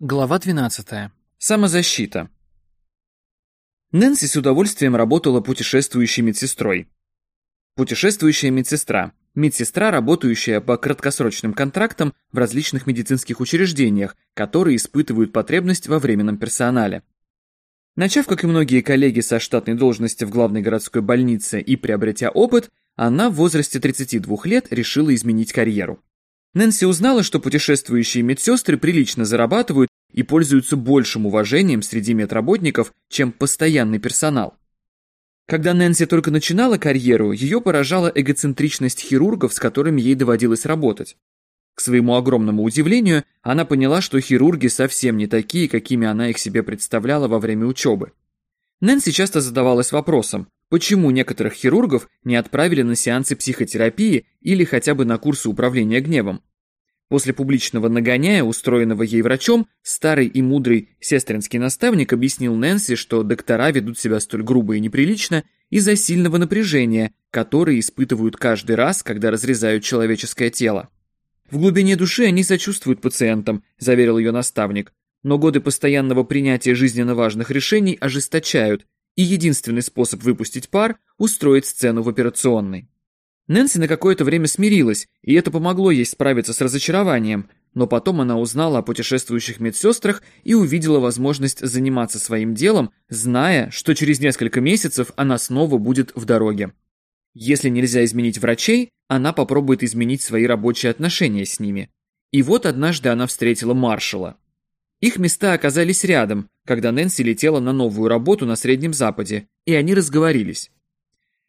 Глава 12. Самозащита. Нэнси с удовольствием работала путешествующей медсестрой. Путешествующая медсестра. Медсестра, работающая по краткосрочным контрактам в различных медицинских учреждениях, которые испытывают потребность во временном персонале. Начав, как и многие коллеги со штатной должности в главной городской больнице и приобретя опыт, она в возрасте 32 лет решила изменить карьеру. Нэнси узнала, что путешествующие медсестры прилично зарабатывают и пользуются большим уважением среди медработников, чем постоянный персонал. Когда Нэнси только начинала карьеру, ее поражала эгоцентричность хирургов, с которыми ей доводилось работать. К своему огромному удивлению, она поняла, что хирурги совсем не такие, какими она их себе представляла во время учебы. Нэнси часто задавалась вопросом, почему некоторых хирургов не отправили на сеансы психотерапии или хотя бы на курсы управления гневом. После публичного нагоняя, устроенного ей врачом, старый и мудрый сестринский наставник объяснил Нэнси, что доктора ведут себя столь грубо и неприлично из-за сильного напряжения, которое испытывают каждый раз, когда разрезают человеческое тело. В глубине души они сочувствуют пациентам, заверил ее наставник, но годы постоянного принятия жизненно важных решений ожесточают, и единственный способ выпустить пар – устроить сцену в операционной. Нэнси на какое-то время смирилась, и это помогло ей справиться с разочарованием, но потом она узнала о путешествующих медсестрах и увидела возможность заниматься своим делом, зная, что через несколько месяцев она снова будет в дороге. Если нельзя изменить врачей, она попробует изменить свои рабочие отношения с ними. И вот однажды она встретила маршала. Их места оказались рядом, когда Нэнси летела на новую работу на Среднем Западе, и они разговорились.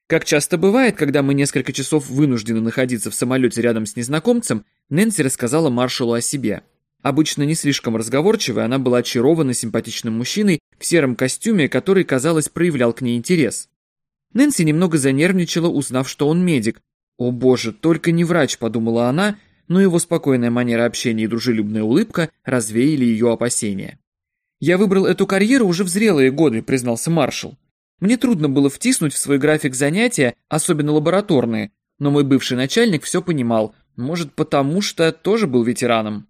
Как часто бывает, когда мы несколько часов вынуждены находиться в самолете рядом с незнакомцем, Нэнси рассказала маршалу о себе. Обычно не слишком разговорчивой, она была очарована симпатичным мужчиной в сером костюме, который, казалось, проявлял к ней интерес. Нэнси немного занервничала, узнав, что он медик. «О боже, только не врач», — подумала она, но его спокойная манера общения и дружелюбная улыбка развеяли ее опасения. «Я выбрал эту карьеру уже в зрелые годы», — признался маршал. Мне трудно было втиснуть в свой график занятия, особенно лабораторные, но мой бывший начальник все понимал, может потому что тоже был ветераном.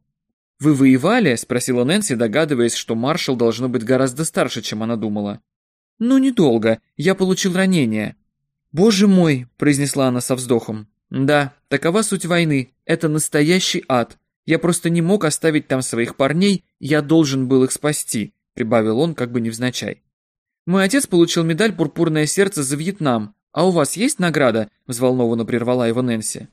«Вы воевали?» – спросила Нэнси, догадываясь, что маршал должно быть гораздо старше, чем она думала. «Ну, недолго. Я получил ранение». «Боже мой!» – произнесла она со вздохом. «Да, такова суть войны. Это настоящий ад. Я просто не мог оставить там своих парней, я должен был их спасти», – прибавил он как бы невзначай. Мой отец получил медаль «Пурпурное сердце» за Вьетнам. А у вас есть награда?» – взволнованно прервала его Нэнси.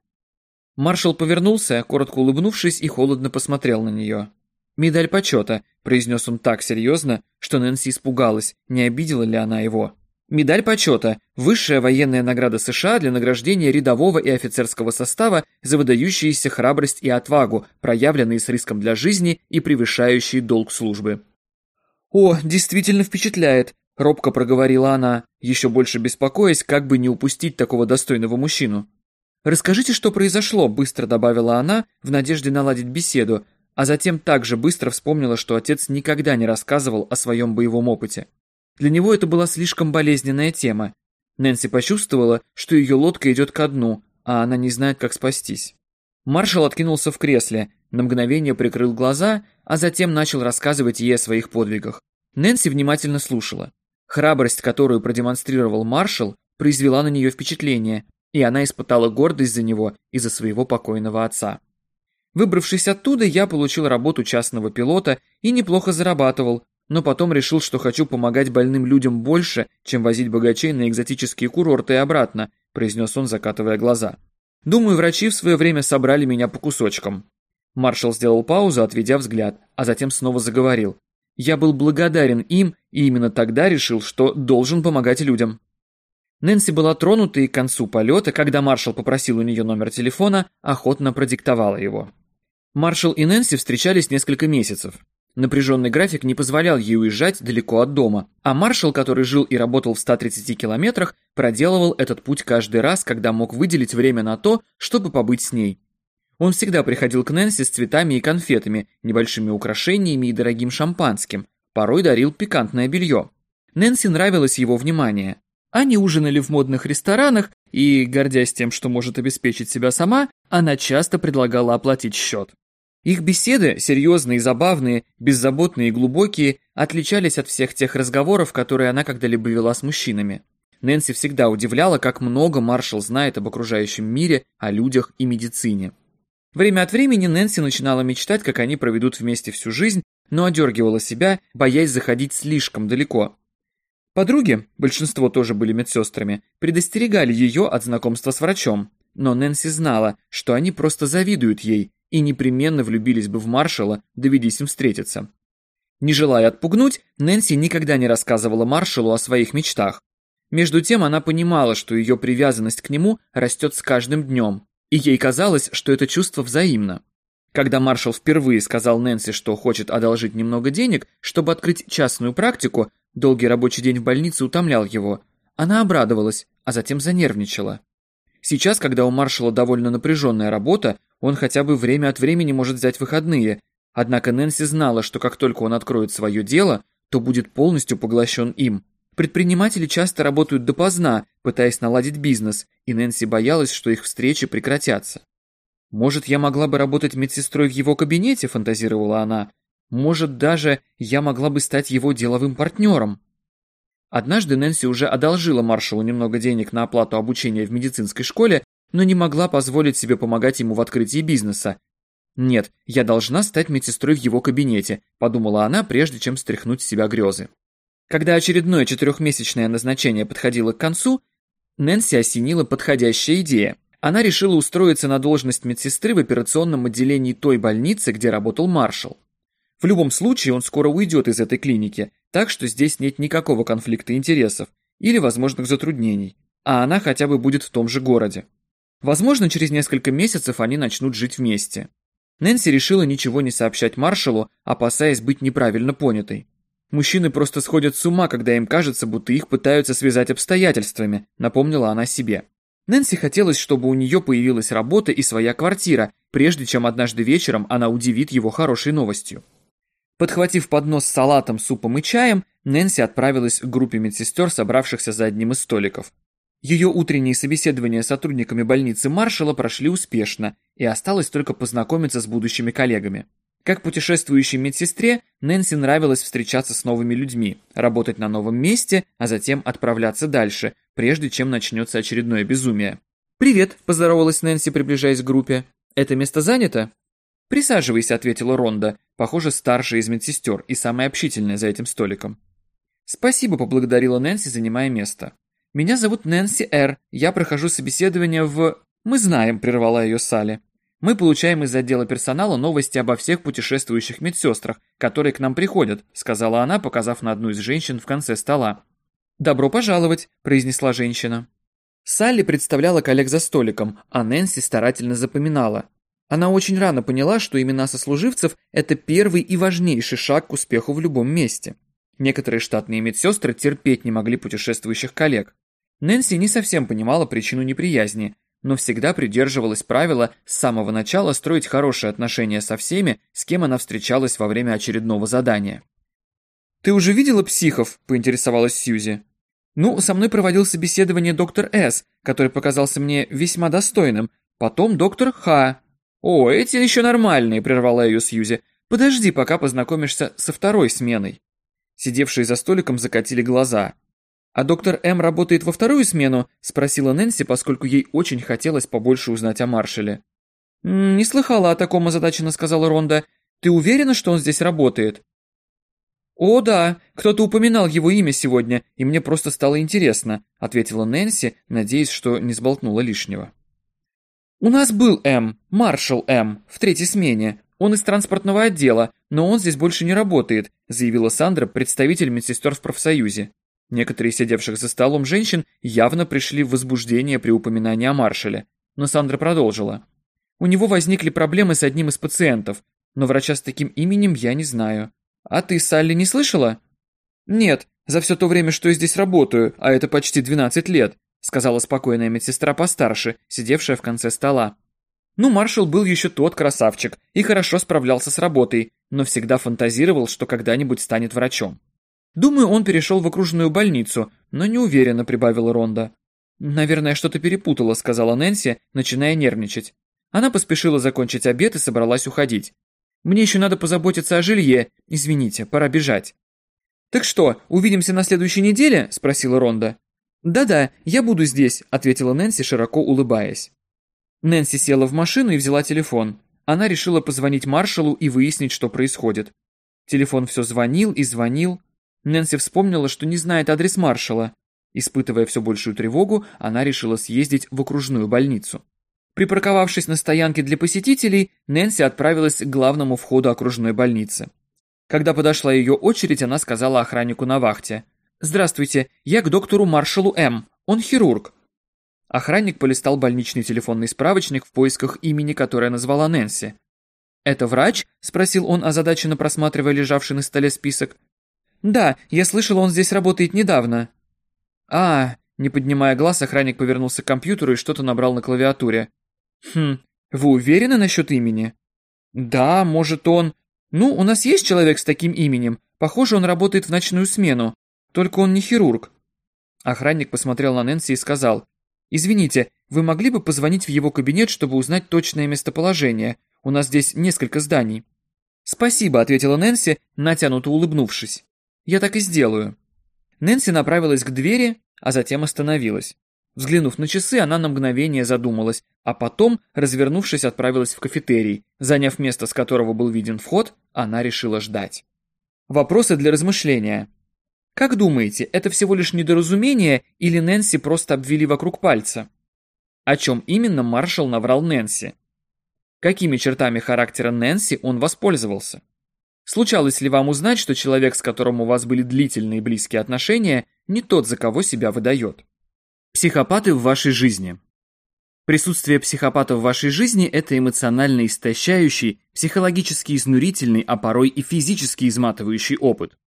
Маршал повернулся, коротко улыбнувшись, и холодно посмотрел на нее. «Медаль почета», – произнес он так серьезно, что Нэнси испугалась, не обидела ли она его. Медаль почета – высшая военная награда США для награждения рядового и офицерского состава за выдающиеся храбрость и отвагу, проявленные с риском для жизни и превышающие долг службы. «О, действительно впечатляет», Робко проговорила она, еще больше беспокоясь, как бы не упустить такого достойного мужчину. «Расскажите, что произошло», — быстро добавила она, в надежде наладить беседу, а затем также быстро вспомнила, что отец никогда не рассказывал о своем боевом опыте. Для него это была слишком болезненная тема. Нэнси почувствовала, что ее лодка идет ко дну, а она не знает, как спастись. Маршал откинулся в кресле, на мгновение прикрыл глаза, а затем начал рассказывать ей о своих подвигах. Нэнси внимательно слушала. Храбрость, которую продемонстрировал маршал, произвела на нее впечатление, и она испытала гордость за него и за своего покойного отца. Выбравшись оттуда, я получил работу частного пилота и неплохо зарабатывал, но потом решил, что хочу помогать больным людям больше, чем возить богачей на экзотические курорты и обратно, произнес он, закатывая глаза. Думаю, врачи в свое время собрали меня по кусочкам. Маршал сделал паузу, отведя взгляд, а затем снова заговорил. Я был благодарен им и именно тогда решил, что должен помогать людям. Нэнси была тронута и к концу полета, когда маршал попросил у нее номер телефона, охотно продиктовала его. Маршал и Нэнси встречались несколько месяцев. Напряженный график не позволял ей уезжать далеко от дома, а маршал, который жил и работал в 130 километрах, проделывал этот путь каждый раз, когда мог выделить время на то, чтобы побыть с ней. Он всегда приходил к Нэнси с цветами и конфетами, небольшими украшениями и дорогим шампанским, порой дарил пикантное белье. Нэнси нравилось его внимание. Они ужинали в модных ресторанах, и, гордясь тем, что может обеспечить себя сама, она часто предлагала оплатить счет. Их беседы, серьезные и забавные, беззаботные и глубокие, отличались от всех тех разговоров, которые она когда-либо вела с мужчинами. Нэнси всегда удивляла, как много Маршал знает об окружающем мире, о людях и медицине. Время от времени Нэнси начинала мечтать, как они проведут вместе всю жизнь, но одергивала себя, боясь заходить слишком далеко. Подруги, большинство тоже были медсестрами, предостерегали ее от знакомства с врачом, но Нэнси знала, что они просто завидуют ей и непременно влюбились бы в маршала, доведись им встретиться. Не желая отпугнуть, Нэнси никогда не рассказывала маршалу о своих мечтах. Между тем она понимала, что ее привязанность к нему растет с каждым днем, и ей казалось, что это чувство взаимно. Когда маршал впервые сказал Нэнси, что хочет одолжить немного денег, чтобы открыть частную практику, долгий рабочий день в больнице утомлял его, она обрадовалась, а затем занервничала. Сейчас, когда у маршала довольно напряженная работа, он хотя бы время от времени может взять выходные, однако Нэнси знала, что как только он откроет свое дело, то будет полностью поглощен им. Предприниматели часто работают допоздна, пытаясь наладить бизнес, и Нэнси боялась, что их встречи прекратятся. «Может, я могла бы работать медсестрой в его кабинете?» – фантазировала она. «Может, даже я могла бы стать его деловым партнером?» Однажды Нэнси уже одолжила маршалу немного денег на оплату обучения в медицинской школе, но не могла позволить себе помогать ему в открытии бизнеса. «Нет, я должна стать медсестрой в его кабинете», – подумала она, прежде чем стряхнуть с себя грезы. Когда очередное четырехмесячное назначение подходило к концу, Нэнси осенила подходящая идея. Она решила устроиться на должность медсестры в операционном отделении той больницы, где работал маршал. В любом случае он скоро уйдет из этой клиники, так что здесь нет никакого конфликта интересов или возможных затруднений, а она хотя бы будет в том же городе. Возможно, через несколько месяцев они начнут жить вместе. Нэнси решила ничего не сообщать маршалу, опасаясь быть неправильно понятой. Мужчины просто сходят с ума, когда им кажется, будто их пытаются связать обстоятельствами, напомнила она себе. Нэнси хотелось, чтобы у нее появилась работа и своя квартира, прежде чем однажды вечером она удивит его хорошей новостью. Подхватив поднос с салатом, супом и чаем, Нэнси отправилась к группе медсестер, собравшихся за одним из столиков. Ее утренние собеседования с сотрудниками больницы Маршала прошли успешно, и осталось только познакомиться с будущими коллегами. Как путешествующей медсестре, Нэнси нравилось встречаться с новыми людьми, работать на новом месте, а затем отправляться дальше, прежде чем начнется очередное безумие. «Привет», – поздоровалась Нэнси, приближаясь к группе. «Это место занято?» «Присаживайся», – ответила Ронда, похоже, старшая из медсестер и самая общительная за этим столиком. «Спасибо», – поблагодарила Нэнси, занимая место. «Меня зовут Нэнси Р. Я прохожу собеседование в...» «Мы знаем», – прервала ее Салли. Мы получаем из отдела персонала новости обо всех путешествующих медсестрах, которые к нам приходят», сказала она, показав на одну из женщин в конце стола. «Добро пожаловать», – произнесла женщина. Салли представляла коллег за столиком, а Нэнси старательно запоминала. Она очень рано поняла, что имена сослуживцев – это первый и важнейший шаг к успеху в любом месте. Некоторые штатные медсестры терпеть не могли путешествующих коллег. Нэнси не совсем понимала причину неприязни, но всегда придерживалась правила с самого начала строить хорошие отношения со всеми, с кем она встречалась во время очередного задания. «Ты уже видела психов?» – поинтересовалась Сьюзи. «Ну, со мной проводил собеседование доктор С, который показался мне весьма достойным. Потом доктор Х. О, эти еще нормальные», – прервала ее Сьюзи. «Подожди, пока познакомишься со второй сменой». Сидевшие за столиком закатили глаза – «А доктор М работает во вторую смену?» – спросила Нэнси, поскольку ей очень хотелось побольше узнать о Маршале. «Не слыхала о таком озадаченно», – сказала Ронда. «Ты уверена, что он здесь работает?» «О, да, кто-то упоминал его имя сегодня, и мне просто стало интересно», – ответила Нэнси, надеясь, что не сболтнула лишнего. «У нас был М, маршал М, в третьей смене. Он из транспортного отдела, но он здесь больше не работает», – заявила Сандра, представитель медсестер в профсоюзе. Некоторые сидевших за столом женщин явно пришли в возбуждение при упоминании о маршале, но Сандра продолжила. У него возникли проблемы с одним из пациентов, но врача с таким именем я не знаю. А ты, Салли, не слышала? Нет, за все то время, что я здесь работаю, а это почти 12 лет, сказала спокойная медсестра постарше, сидевшая в конце стола. Ну, маршал был еще тот красавчик и хорошо справлялся с работой, но всегда фантазировал, что когда-нибудь станет врачом. Думаю, он перешел в окружную больницу, но не уверенно прибавила Ронда. Наверное, что-то перепутала, сказала Нэнси, начиная нервничать. Она поспешила закончить обед и собралась уходить. Мне еще надо позаботиться о жилье. Извините, пора бежать». «Так что, увидимся на следующей неделе?» – спросила Ронда. «Да-да, я буду здесь», – ответила Нэнси, широко улыбаясь. Нэнси села в машину и взяла телефон. Она решила позвонить маршалу и выяснить, что происходит. Телефон все звонил и звонил. Нэнси вспомнила, что не знает адрес маршала. Испытывая все большую тревогу, она решила съездить в окружную больницу. Припарковавшись на стоянке для посетителей, Нэнси отправилась к главному входу окружной больницы. Когда подошла ее очередь, она сказала охраннику на вахте. «Здравствуйте, я к доктору Маршалу М. Он хирург». Охранник полистал больничный телефонный справочник в поисках имени, которое назвала Нэнси. «Это врач?» – спросил он, озадаченно просматривая лежавший на столе список. «Да, я слышал, он здесь работает недавно». «А...» – не поднимая глаз, охранник повернулся к компьютеру и что-то набрал на клавиатуре. «Хм, вы уверены насчет имени?» «Да, может он...» «Ну, у нас есть человек с таким именем. Похоже, он работает в ночную смену. Только он не хирург». Охранник посмотрел на Нэнси и сказал, «Извините, вы могли бы позвонить в его кабинет, чтобы узнать точное местоположение? У нас здесь несколько зданий». «Спасибо», — ответила Нэнси, натянуто улыбнувшись. «Я так и сделаю». Нэнси направилась к двери, а затем остановилась. Взглянув на часы, она на мгновение задумалась, а потом, развернувшись, отправилась в кафетерий. Заняв место, с которого был виден вход, она решила ждать. Вопросы для размышления. Как думаете, это всего лишь недоразумение или Нэнси просто обвели вокруг пальца? О чем именно маршал наврал Нэнси? Какими чертами характера Нэнси он воспользовался? Случалось ли вам узнать, что человек, с которым у вас были длительные близкие отношения, не тот, за кого себя выдает? Психопаты в вашей жизни. Присутствие психопата в вашей жизни – это эмоционально истощающий, психологически изнурительный, а порой и физически изматывающий опыт.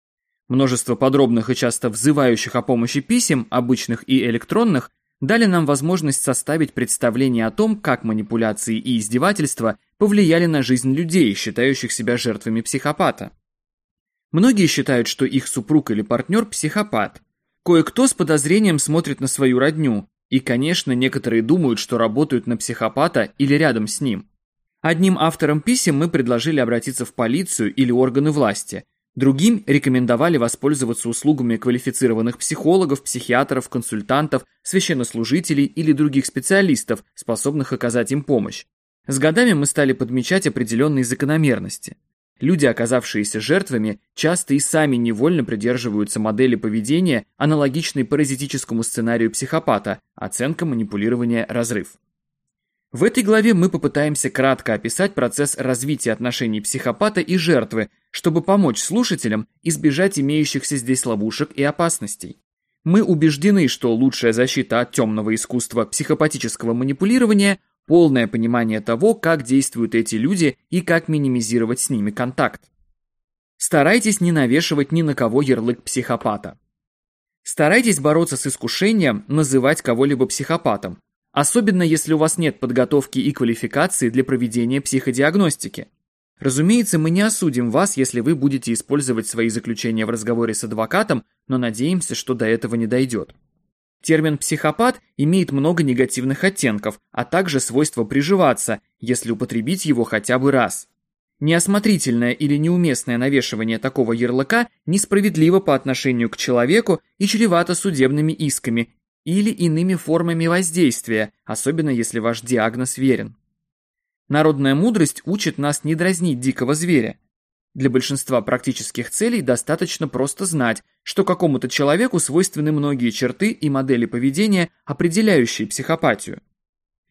Множество подробных и часто взывающих о помощи писем, обычных и электронных, дали нам возможность составить представление о том, как манипуляции и издевательства повлияли на жизнь людей, считающих себя жертвами психопата. Многие считают, что их супруг или партнер – психопат – Кое-кто с подозрением смотрит на свою родню, и, конечно, некоторые думают, что работают на психопата или рядом с ним. Одним авторам писем мы предложили обратиться в полицию или органы власти, другим рекомендовали воспользоваться услугами квалифицированных психологов, психиатров, консультантов, священнослужителей или других специалистов, способных оказать им помощь. С годами мы стали подмечать определенные закономерности – Люди, оказавшиеся жертвами, часто и сами невольно придерживаются модели поведения, аналогичной паразитическому сценарию психопата, оценка манипулирования разрыв. В этой главе мы попытаемся кратко описать процесс развития отношений психопата и жертвы, чтобы помочь слушателям избежать имеющихся здесь ловушек и опасностей. Мы убеждены, что лучшая защита от темного искусства психопатического манипулирования полное понимание того, как действуют эти люди и как минимизировать с ними контакт. Старайтесь не навешивать ни на кого ярлык психопата. Старайтесь бороться с искушением называть кого-либо психопатом, особенно если у вас нет подготовки и квалификации для проведения психодиагностики. Разумеется, мы не осудим вас, если вы будете использовать свои заключения в разговоре с адвокатом, но надеемся, что до этого не дойдет. Термин «психопат» имеет много негативных оттенков, а также свойство приживаться, если употребить его хотя бы раз. Неосмотрительное или неуместное навешивание такого ярлыка несправедливо по отношению к человеку и чревато судебными исками или иными формами воздействия, особенно если ваш диагноз верен. Народная мудрость учит нас не дразнить дикого зверя, для большинства практических целей достаточно просто знать, что какому-то человеку свойственны многие черты и модели поведения, определяющие психопатию.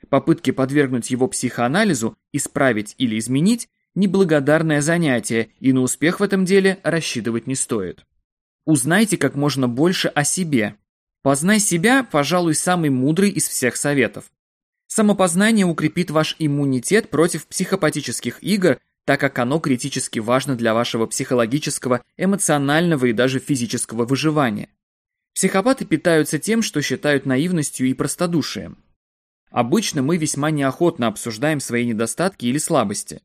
Попытки подвергнуть его психоанализу, исправить или изменить – неблагодарное занятие, и на успех в этом деле рассчитывать не стоит. Узнайте как можно больше о себе. Познай себя, пожалуй, самый мудрый из всех советов. Самопознание укрепит ваш иммунитет против психопатических игр так как оно критически важно для вашего психологического, эмоционального и даже физического выживания. Психопаты питаются тем, что считают наивностью и простодушием. Обычно мы весьма неохотно обсуждаем свои недостатки или слабости.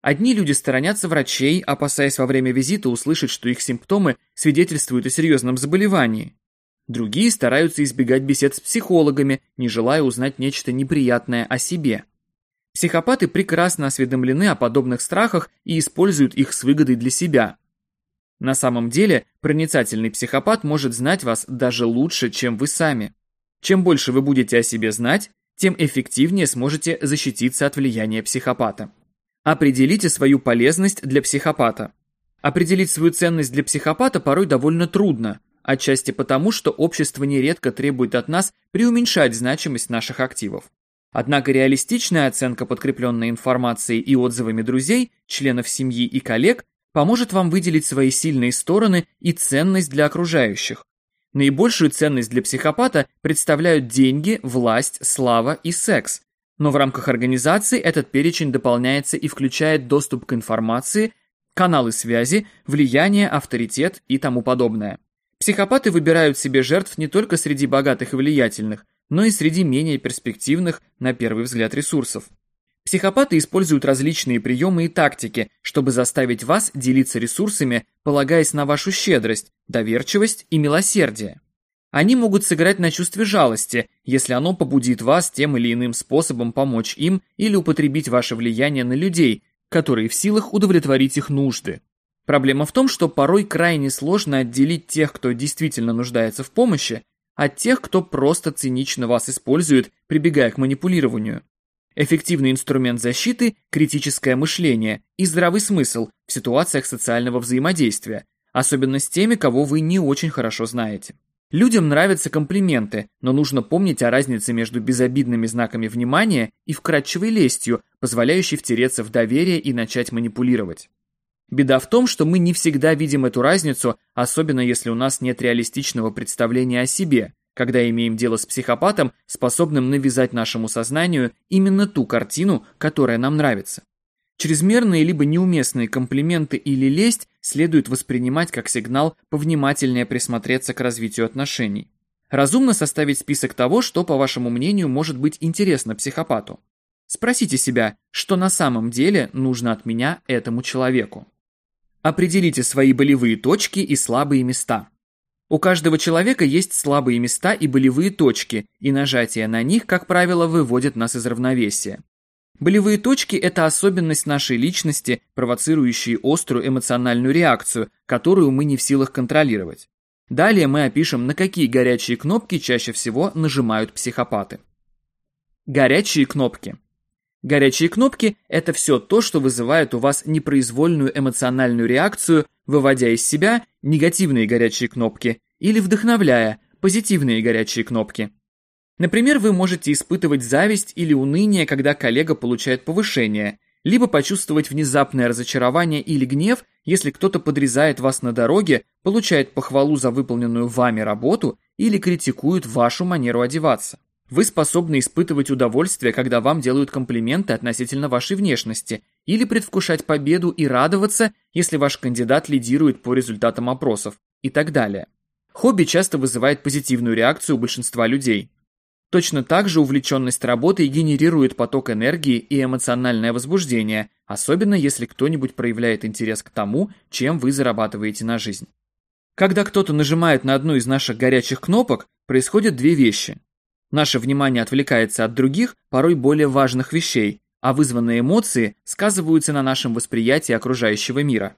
Одни люди сторонятся врачей, опасаясь во время визита услышать, что их симптомы свидетельствуют о серьезном заболевании. Другие стараются избегать бесед с психологами, не желая узнать нечто неприятное о себе. Психопаты прекрасно осведомлены о подобных страхах и используют их с выгодой для себя. На самом деле, проницательный психопат может знать вас даже лучше, чем вы сами. Чем больше вы будете о себе знать, тем эффективнее сможете защититься от влияния психопата. Определите свою полезность для психопата. Определить свою ценность для психопата порой довольно трудно, отчасти потому, что общество нередко требует от нас преуменьшать значимость наших активов. Однако реалистичная оценка, подкрепленная информацией и отзывами друзей, членов семьи и коллег, поможет вам выделить свои сильные стороны и ценность для окружающих. Наибольшую ценность для психопата представляют деньги, власть, слава и секс. Но в рамках организации этот перечень дополняется и включает доступ к информации, каналы связи, влияние, авторитет и тому подобное. Психопаты выбирают себе жертв не только среди богатых и влиятельных, но и среди менее перспективных, на первый взгляд, ресурсов. Психопаты используют различные приемы и тактики, чтобы заставить вас делиться ресурсами, полагаясь на вашу щедрость, доверчивость и милосердие. Они могут сыграть на чувстве жалости, если оно побудит вас тем или иным способом помочь им или употребить ваше влияние на людей, которые в силах удовлетворить их нужды. Проблема в том, что порой крайне сложно отделить тех, кто действительно нуждается в помощи, от тех, кто просто цинично вас использует, прибегая к манипулированию. Эффективный инструмент защиты – критическое мышление и здравый смысл в ситуациях социального взаимодействия, особенно с теми, кого вы не очень хорошо знаете. Людям нравятся комплименты, но нужно помнить о разнице между безобидными знаками внимания и вкрадчивой лестью, позволяющей втереться в доверие и начать манипулировать. Беда в том, что мы не всегда видим эту разницу, особенно если у нас нет реалистичного представления о себе, когда имеем дело с психопатом, способным навязать нашему сознанию именно ту картину, которая нам нравится. Чрезмерные либо неуместные комплименты или лесть следует воспринимать как сигнал повнимательнее присмотреться к развитию отношений. Разумно составить список того, что, по вашему мнению, может быть интересно психопату. Спросите себя, что на самом деле нужно от меня этому человеку. Определите свои болевые точки и слабые места. У каждого человека есть слабые места и болевые точки, и нажатие на них, как правило, выводит нас из равновесия. Болевые точки – это особенность нашей личности, провоцирующие острую эмоциональную реакцию, которую мы не в силах контролировать. Далее мы опишем, на какие горячие кнопки чаще всего нажимают психопаты. Горячие кнопки. Горячие кнопки – это все то, что вызывает у вас непроизвольную эмоциональную реакцию, выводя из себя негативные горячие кнопки или вдохновляя позитивные горячие кнопки. Например, вы можете испытывать зависть или уныние, когда коллега получает повышение, либо почувствовать внезапное разочарование или гнев, если кто-то подрезает вас на дороге, получает похвалу за выполненную вами работу или критикует вашу манеру одеваться. Вы способны испытывать удовольствие, когда вам делают комплименты относительно вашей внешности, или предвкушать победу и радоваться, если ваш кандидат лидирует по результатам опросов, и так далее. Хобби часто вызывает позитивную реакцию у большинства людей. Точно так же увлеченность работой генерирует поток энергии и эмоциональное возбуждение, особенно если кто-нибудь проявляет интерес к тому, чем вы зарабатываете на жизнь. Когда кто-то нажимает на одну из наших горячих кнопок, происходят две вещи. Наше внимание отвлекается от других, порой более важных вещей, а вызванные эмоции сказываются на нашем восприятии окружающего мира.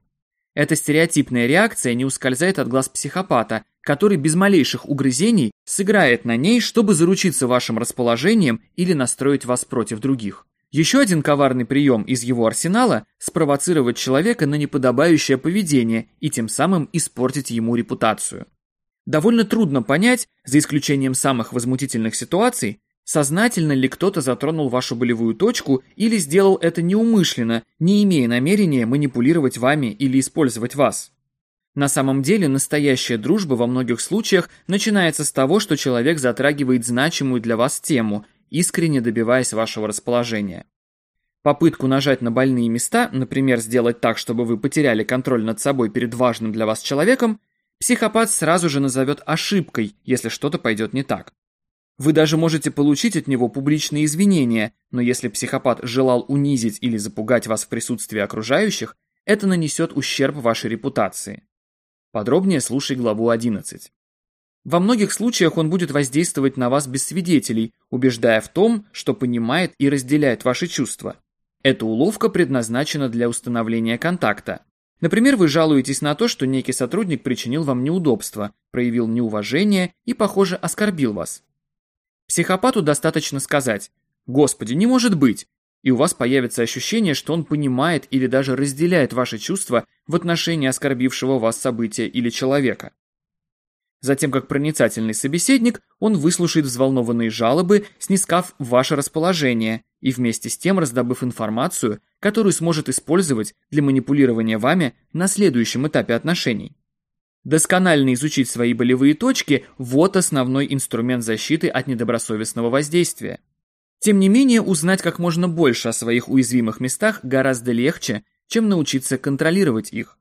Эта стереотипная реакция не ускользает от глаз психопата, который без малейших угрызений сыграет на ней, чтобы заручиться вашим расположением или настроить вас против других. Еще один коварный прием из его арсенала – спровоцировать человека на неподобающее поведение и тем самым испортить ему репутацию. Довольно трудно понять, за исключением самых возмутительных ситуаций, сознательно ли кто-то затронул вашу болевую точку или сделал это неумышленно, не имея намерения манипулировать вами или использовать вас. На самом деле настоящая дружба во многих случаях начинается с того, что человек затрагивает значимую для вас тему, искренне добиваясь вашего расположения. Попытку нажать на больные места, например, сделать так, чтобы вы потеряли контроль над собой перед важным для вас человеком, Психопат сразу же назовет ошибкой, если что-то пойдет не так. Вы даже можете получить от него публичные извинения, но если психопат желал унизить или запугать вас в присутствии окружающих, это нанесет ущерб вашей репутации. Подробнее слушай главу 11. Во многих случаях он будет воздействовать на вас без свидетелей, убеждая в том, что понимает и разделяет ваши чувства. Эта уловка предназначена для установления контакта. Например, вы жалуетесь на то, что некий сотрудник причинил вам неудобства, проявил неуважение и, похоже, оскорбил вас. Психопату достаточно сказать «Господи, не может быть!» и у вас появится ощущение, что он понимает или даже разделяет ваши чувства в отношении оскорбившего вас события или человека. Затем, как проницательный собеседник, он выслушает взволнованные жалобы, снискав ваше расположение и вместе с тем раздобыв информацию, которую сможет использовать для манипулирования вами на следующем этапе отношений. Досконально изучить свои болевые точки – вот основной инструмент защиты от недобросовестного воздействия. Тем не менее, узнать как можно больше о своих уязвимых местах гораздо легче, чем научиться контролировать их.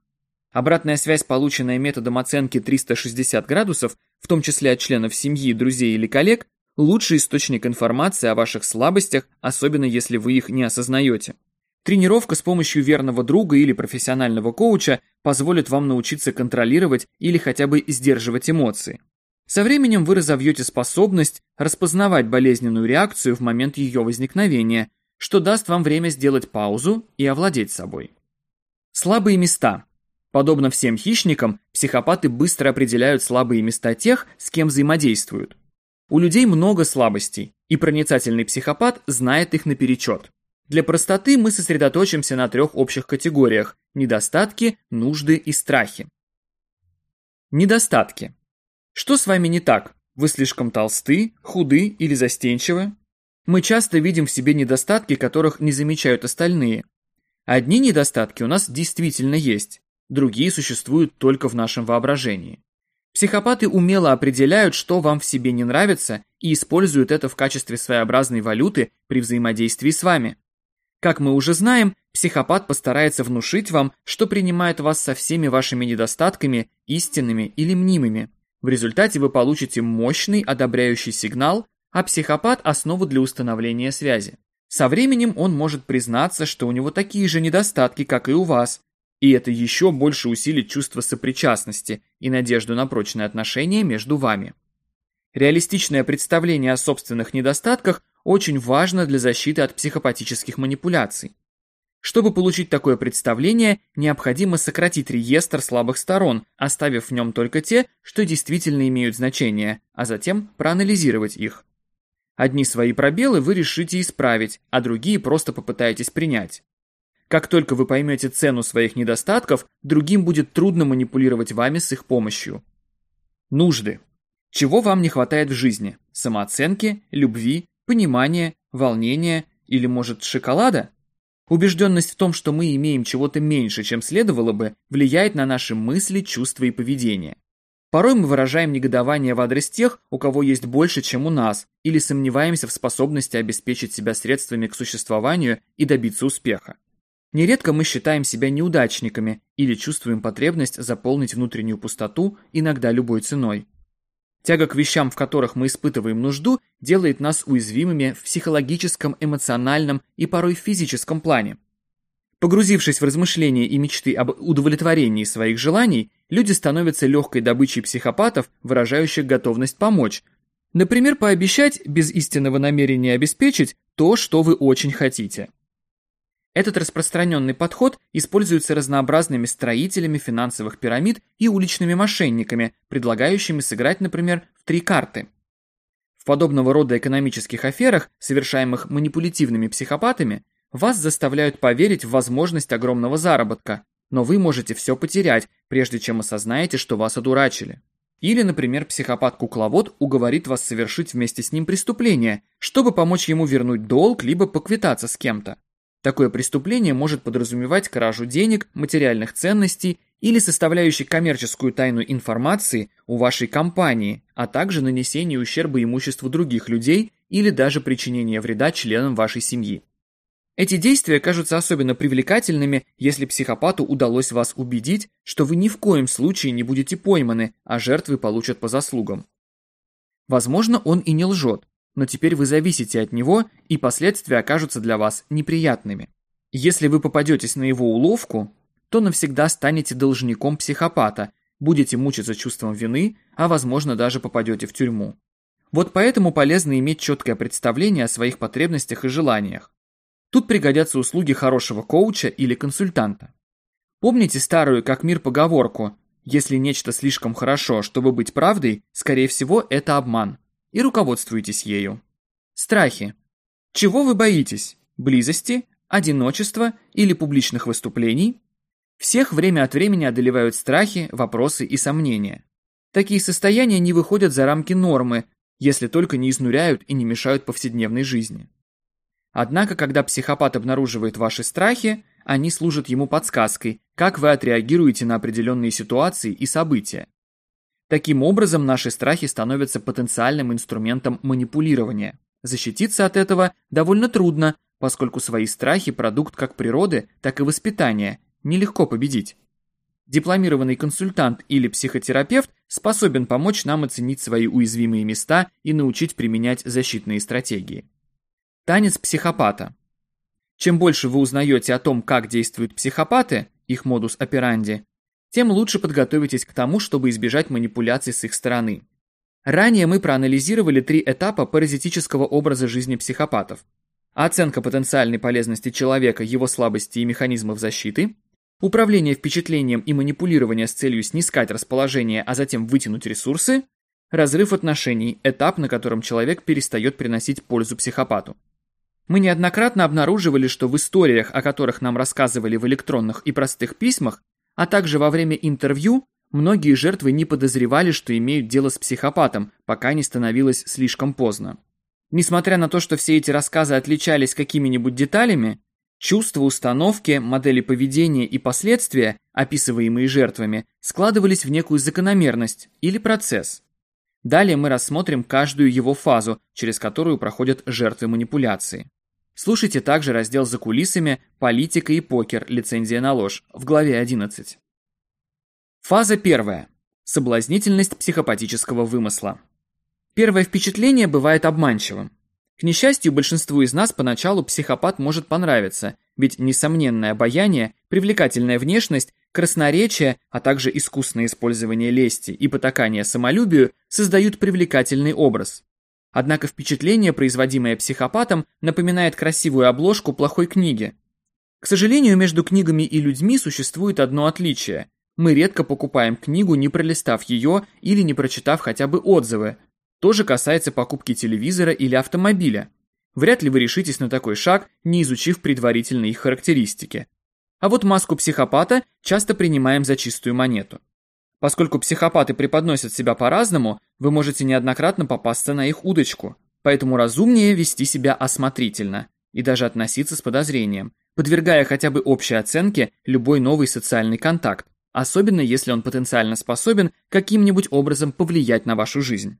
Обратная связь, полученная методом оценки 360 градусов, в том числе от членов семьи, друзей или коллег, лучший источник информации о ваших слабостях, особенно если вы их не осознаете. Тренировка с помощью верного друга или профессионального коуча позволит вам научиться контролировать или хотя бы сдерживать эмоции. Со временем вы разовьете способность распознавать болезненную реакцию в момент ее возникновения, что даст вам время сделать паузу и овладеть собой. Слабые места. Подобно всем хищникам, психопаты быстро определяют слабые места тех, с кем взаимодействуют. У людей много слабостей, и проницательный психопат знает их наперечет. Для простоты мы сосредоточимся на трех общих категориях – недостатки, нужды и страхи. Недостатки. Что с вами не так? Вы слишком толсты, худы или застенчивы? Мы часто видим в себе недостатки, которых не замечают остальные. Одни недостатки у нас действительно есть, другие существуют только в нашем воображении. Психопаты умело определяют, что вам в себе не нравится, и используют это в качестве своеобразной валюты при взаимодействии с вами. Как мы уже знаем, психопат постарается внушить вам, что принимает вас со всеми вашими недостатками, истинными или мнимыми. В результате вы получите мощный одобряющий сигнал, а психопат – основу для установления связи. Со временем он может признаться, что у него такие же недостатки, как и у вас, и это еще больше усилит чувство сопричастности и надежду на прочные отношения между вами. Реалистичное представление о собственных недостатках очень важно для защиты от психопатических манипуляций. Чтобы получить такое представление, необходимо сократить реестр слабых сторон, оставив в нем только те, что действительно имеют значение, а затем проанализировать их. Одни свои пробелы вы решите исправить, а другие просто попытаетесь принять. Как только вы поймете цену своих недостатков, другим будет трудно манипулировать вами с их помощью. Нужды. Чего вам не хватает в жизни? Самооценки, любви, понимания, волнения или, может, шоколада? Убежденность в том, что мы имеем чего-то меньше, чем следовало бы, влияет на наши мысли, чувства и поведение. Порой мы выражаем негодование в адрес тех, у кого есть больше, чем у нас, или сомневаемся в способности обеспечить себя средствами к существованию и добиться успеха. Нередко мы считаем себя неудачниками или чувствуем потребность заполнить внутреннюю пустоту, иногда любой ценой. Тяга к вещам, в которых мы испытываем нужду, делает нас уязвимыми в психологическом, эмоциональном и порой физическом плане. Погрузившись в размышления и мечты об удовлетворении своих желаний, люди становятся легкой добычей психопатов, выражающих готовность помочь. Например, пообещать, без истинного намерения обеспечить, то, что вы очень хотите. Этот распространенный подход используется разнообразными строителями финансовых пирамид и уличными мошенниками, предлагающими сыграть, например, в три карты. В подобного рода экономических аферах, совершаемых манипулятивными психопатами, вас заставляют поверить в возможность огромного заработка, но вы можете все потерять, прежде чем осознаете, что вас одурачили. Или, например, психопат-кукловод уговорит вас совершить вместе с ним преступление, чтобы помочь ему вернуть долг либо поквитаться с кем-то. Такое преступление может подразумевать кражу денег, материальных ценностей или составляющей коммерческую тайну информации у вашей компании, а также нанесение ущерба имуществу других людей или даже причинение вреда членам вашей семьи. Эти действия кажутся особенно привлекательными, если психопату удалось вас убедить, что вы ни в коем случае не будете пойманы, а жертвы получат по заслугам. Возможно, он и не лжет, но теперь вы зависите от него, и последствия окажутся для вас неприятными. Если вы попадетесь на его уловку, то навсегда станете должником психопата, будете мучиться чувством вины, а возможно даже попадете в тюрьму. Вот поэтому полезно иметь четкое представление о своих потребностях и желаниях. Тут пригодятся услуги хорошего коуча или консультанта. Помните старую как мир поговорку «Если нечто слишком хорошо, чтобы быть правдой, скорее всего, это обман», и руководствуйтесь ею. Страхи. Чего вы боитесь? Близости, одиночества или публичных выступлений? Всех время от времени одолевают страхи, вопросы и сомнения. Такие состояния не выходят за рамки нормы, если только не изнуряют и не мешают повседневной жизни. Однако, когда психопат обнаруживает ваши страхи, они служат ему подсказкой, как вы отреагируете на определенные ситуации и события. Таким образом, наши страхи становятся потенциальным инструментом манипулирования. Защититься от этого довольно трудно, поскольку свои страхи – продукт как природы, так и воспитания, нелегко победить. Дипломированный консультант или психотерапевт способен помочь нам оценить свои уязвимые места и научить применять защитные стратегии. Танец психопата. Чем больше вы узнаете о том, как действуют психопаты, их модус операнди, тем лучше подготовитесь к тому, чтобы избежать манипуляций с их стороны. Ранее мы проанализировали три этапа паразитического образа жизни психопатов. Оценка потенциальной полезности человека, его слабостей и механизмов защиты – управление впечатлением и манипулирование с целью снискать расположение, а затем вытянуть ресурсы, разрыв отношений, этап, на котором человек перестает приносить пользу психопату. Мы неоднократно обнаруживали, что в историях, о которых нам рассказывали в электронных и простых письмах, а также во время интервью, многие жертвы не подозревали, что имеют дело с психопатом, пока не становилось слишком поздно. Несмотря на то, что все эти рассказы отличались какими-нибудь деталями, Чувства, установки, модели поведения и последствия, описываемые жертвами, складывались в некую закономерность или процесс. Далее мы рассмотрим каждую его фазу, через которую проходят жертвы манипуляции. Слушайте также раздел «За кулисами. Политика и покер. Лицензия на ложь» в главе 11. Фаза первая. Соблазнительность психопатического вымысла. Первое впечатление бывает обманчивым. К несчастью, большинству из нас поначалу психопат может понравиться, ведь несомненное обаяние, привлекательная внешность, красноречие, а также искусное использование лести и потакание самолюбию создают привлекательный образ. Однако впечатление, производимое психопатом, напоминает красивую обложку плохой книги. К сожалению, между книгами и людьми существует одно отличие. Мы редко покупаем книгу, не пролистав ее или не прочитав хотя бы отзывы, то же касается покупки телевизора или автомобиля. Вряд ли вы решитесь на такой шаг, не изучив предварительно их характеристики. А вот маску психопата часто принимаем за чистую монету. Поскольку психопаты преподносят себя по-разному, вы можете неоднократно попасться на их удочку. Поэтому разумнее вести себя осмотрительно и даже относиться с подозрением, подвергая хотя бы общей оценке любой новый социальный контакт, особенно если он потенциально способен каким-нибудь образом повлиять на вашу жизнь.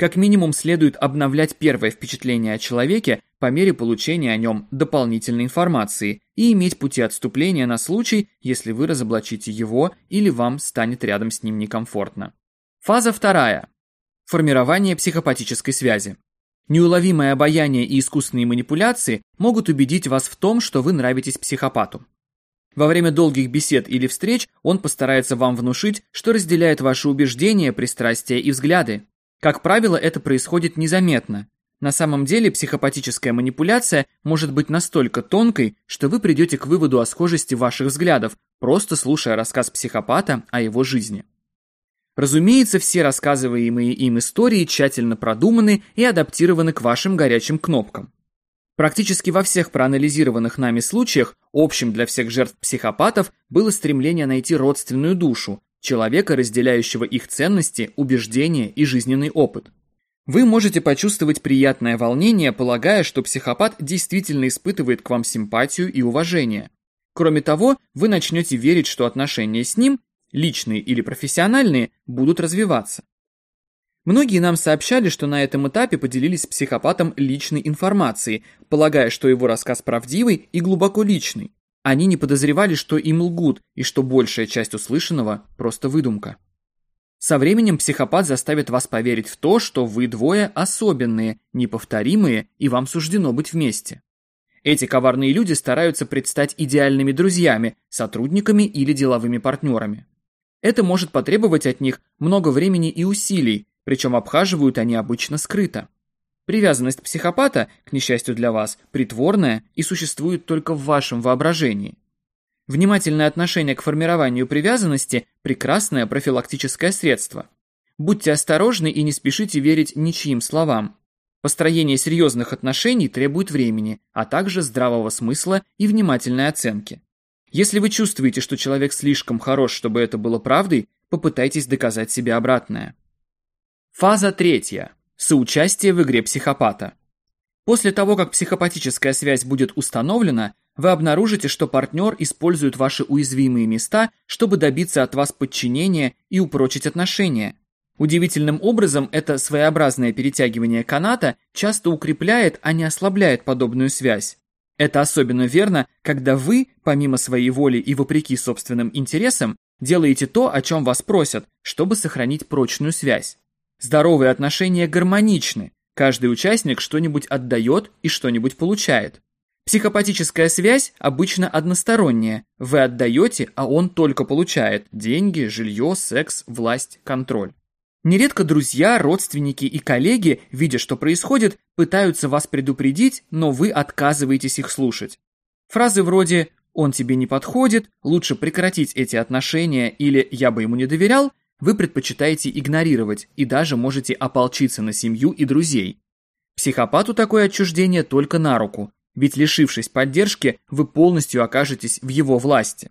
Как минимум следует обновлять первое впечатление о человеке по мере получения о нем дополнительной информации и иметь пути отступления на случай, если вы разоблачите его или вам станет рядом с ним некомфортно. Фаза вторая. Формирование психопатической связи. Неуловимое обаяние и искусственные манипуляции могут убедить вас в том, что вы нравитесь психопату. Во время долгих бесед или встреч он постарается вам внушить, что разделяет ваши убеждения, пристрастия и взгляды. Как правило, это происходит незаметно. На самом деле психопатическая манипуляция может быть настолько тонкой, что вы придете к выводу о схожести ваших взглядов, просто слушая рассказ психопата о его жизни. Разумеется, все рассказываемые им истории тщательно продуманы и адаптированы к вашим горячим кнопкам. Практически во всех проанализированных нами случаях общим для всех жертв психопатов было стремление найти родственную душу, человека, разделяющего их ценности, убеждения и жизненный опыт. Вы можете почувствовать приятное волнение, полагая, что психопат действительно испытывает к вам симпатию и уважение. Кроме того, вы начнете верить, что отношения с ним, личные или профессиональные, будут развиваться. Многие нам сообщали, что на этом этапе поделились с психопатом личной информацией, полагая, что его рассказ правдивый и глубоко личный. Они не подозревали, что им лгут, и что большая часть услышанного – просто выдумка. Со временем психопат заставит вас поверить в то, что вы двое особенные, неповторимые, и вам суждено быть вместе. Эти коварные люди стараются предстать идеальными друзьями, сотрудниками или деловыми партнерами. Это может потребовать от них много времени и усилий, причем обхаживают они обычно скрыто. Привязанность психопата, к несчастью для вас, притворная и существует только в вашем воображении. Внимательное отношение к формированию привязанности – прекрасное профилактическое средство. Будьте осторожны и не спешите верить ничьим словам. Построение серьезных отношений требует времени, а также здравого смысла и внимательной оценки. Если вы чувствуете, что человек слишком хорош, чтобы это было правдой, попытайтесь доказать себе обратное. Фаза третья. Соучастие в игре психопата. После того, как психопатическая связь будет установлена, вы обнаружите, что партнер использует ваши уязвимые места, чтобы добиться от вас подчинения и упрочить отношения. Удивительным образом это своеобразное перетягивание каната часто укрепляет, а не ослабляет подобную связь. Это особенно верно, когда вы, помимо своей воли и вопреки собственным интересам, делаете то, о чем вас просят, чтобы сохранить прочную связь. Здоровые отношения гармоничны, каждый участник что-нибудь отдает и что-нибудь получает. Психопатическая связь обычно односторонняя. Вы отдаете, а он только получает деньги, жилье, секс, власть, контроль. Нередко друзья, родственники и коллеги, видя, что происходит, пытаются вас предупредить, но вы отказываетесь их слушать. Фразы вроде «он тебе не подходит», «лучше прекратить эти отношения» или «я бы ему не доверял» вы предпочитаете игнорировать и даже можете ополчиться на семью и друзей. Психопату такое отчуждение только на руку, ведь лишившись поддержки, вы полностью окажетесь в его власти.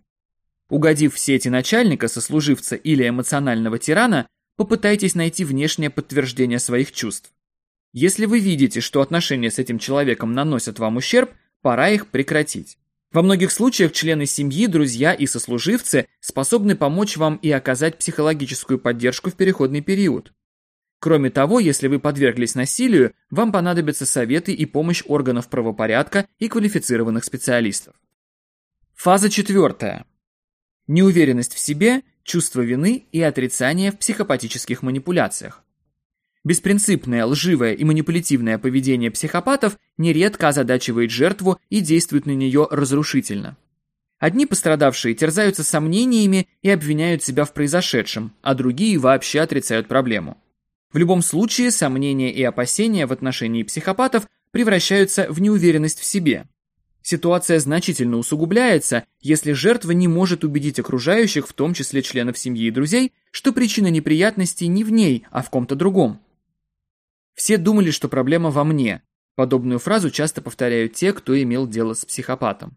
Угодив в сети начальника, сослуживца или эмоционального тирана, попытайтесь найти внешнее подтверждение своих чувств. Если вы видите, что отношения с этим человеком наносят вам ущерб, пора их прекратить. Во многих случаях члены семьи, друзья и сослуживцы способны помочь вам и оказать психологическую поддержку в переходный период. Кроме того, если вы подверглись насилию, вам понадобятся советы и помощь органов правопорядка и квалифицированных специалистов. Фаза четвертая. Неуверенность в себе чувство вины и отрицание в психопатических манипуляциях. Беспринципное, лживое и манипулятивное поведение психопатов нередко озадачивает жертву и действует на нее разрушительно. Одни пострадавшие терзаются сомнениями и обвиняют себя в произошедшем, а другие вообще отрицают проблему. В любом случае, сомнения и опасения в отношении психопатов превращаются в неуверенность в себе, Ситуация значительно усугубляется, если жертва не может убедить окружающих, в том числе членов семьи и друзей, что причина неприятностей не в ней, а в ком-то другом. Все думали, что проблема во мне. Подобную фразу часто повторяют те, кто имел дело с психопатом.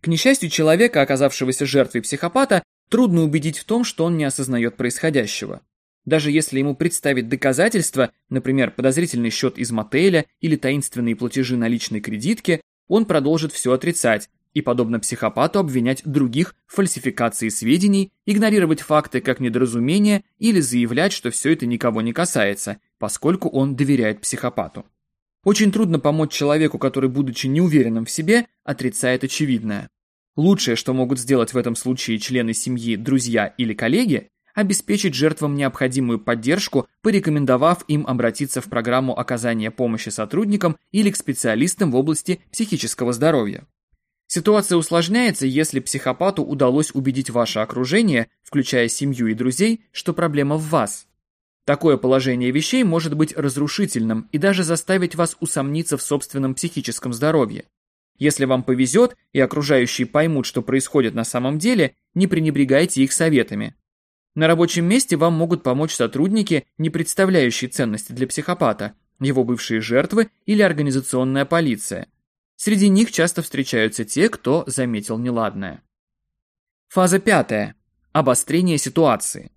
К несчастью человека, оказавшегося жертвой психопата, трудно убедить в том, что он не осознает происходящего. Даже если ему представить доказательства, например, подозрительный счет из мотеля или таинственные платежи на личной кредитке, он продолжит все отрицать и, подобно психопату, обвинять других в фальсификации сведений, игнорировать факты как недоразумение или заявлять, что все это никого не касается, поскольку он доверяет психопату. Очень трудно помочь человеку, который, будучи неуверенным в себе, отрицает очевидное. Лучшее, что могут сделать в этом случае члены семьи, друзья или коллеги, обеспечить жертвам необходимую поддержку, порекомендовав им обратиться в программу оказания помощи сотрудникам или к специалистам в области психического здоровья. Ситуация усложняется, если психопату удалось убедить ваше окружение, включая семью и друзей, что проблема в вас. Такое положение вещей может быть разрушительным и даже заставить вас усомниться в собственном психическом здоровье. Если вам повезет и окружающие поймут, что происходит на самом деле, не пренебрегайте их советами. На рабочем месте вам могут помочь сотрудники, не представляющие ценности для психопата, его бывшие жертвы или организационная полиция. Среди них часто встречаются те, кто заметил неладное. Фаза пятая. Обострение ситуации.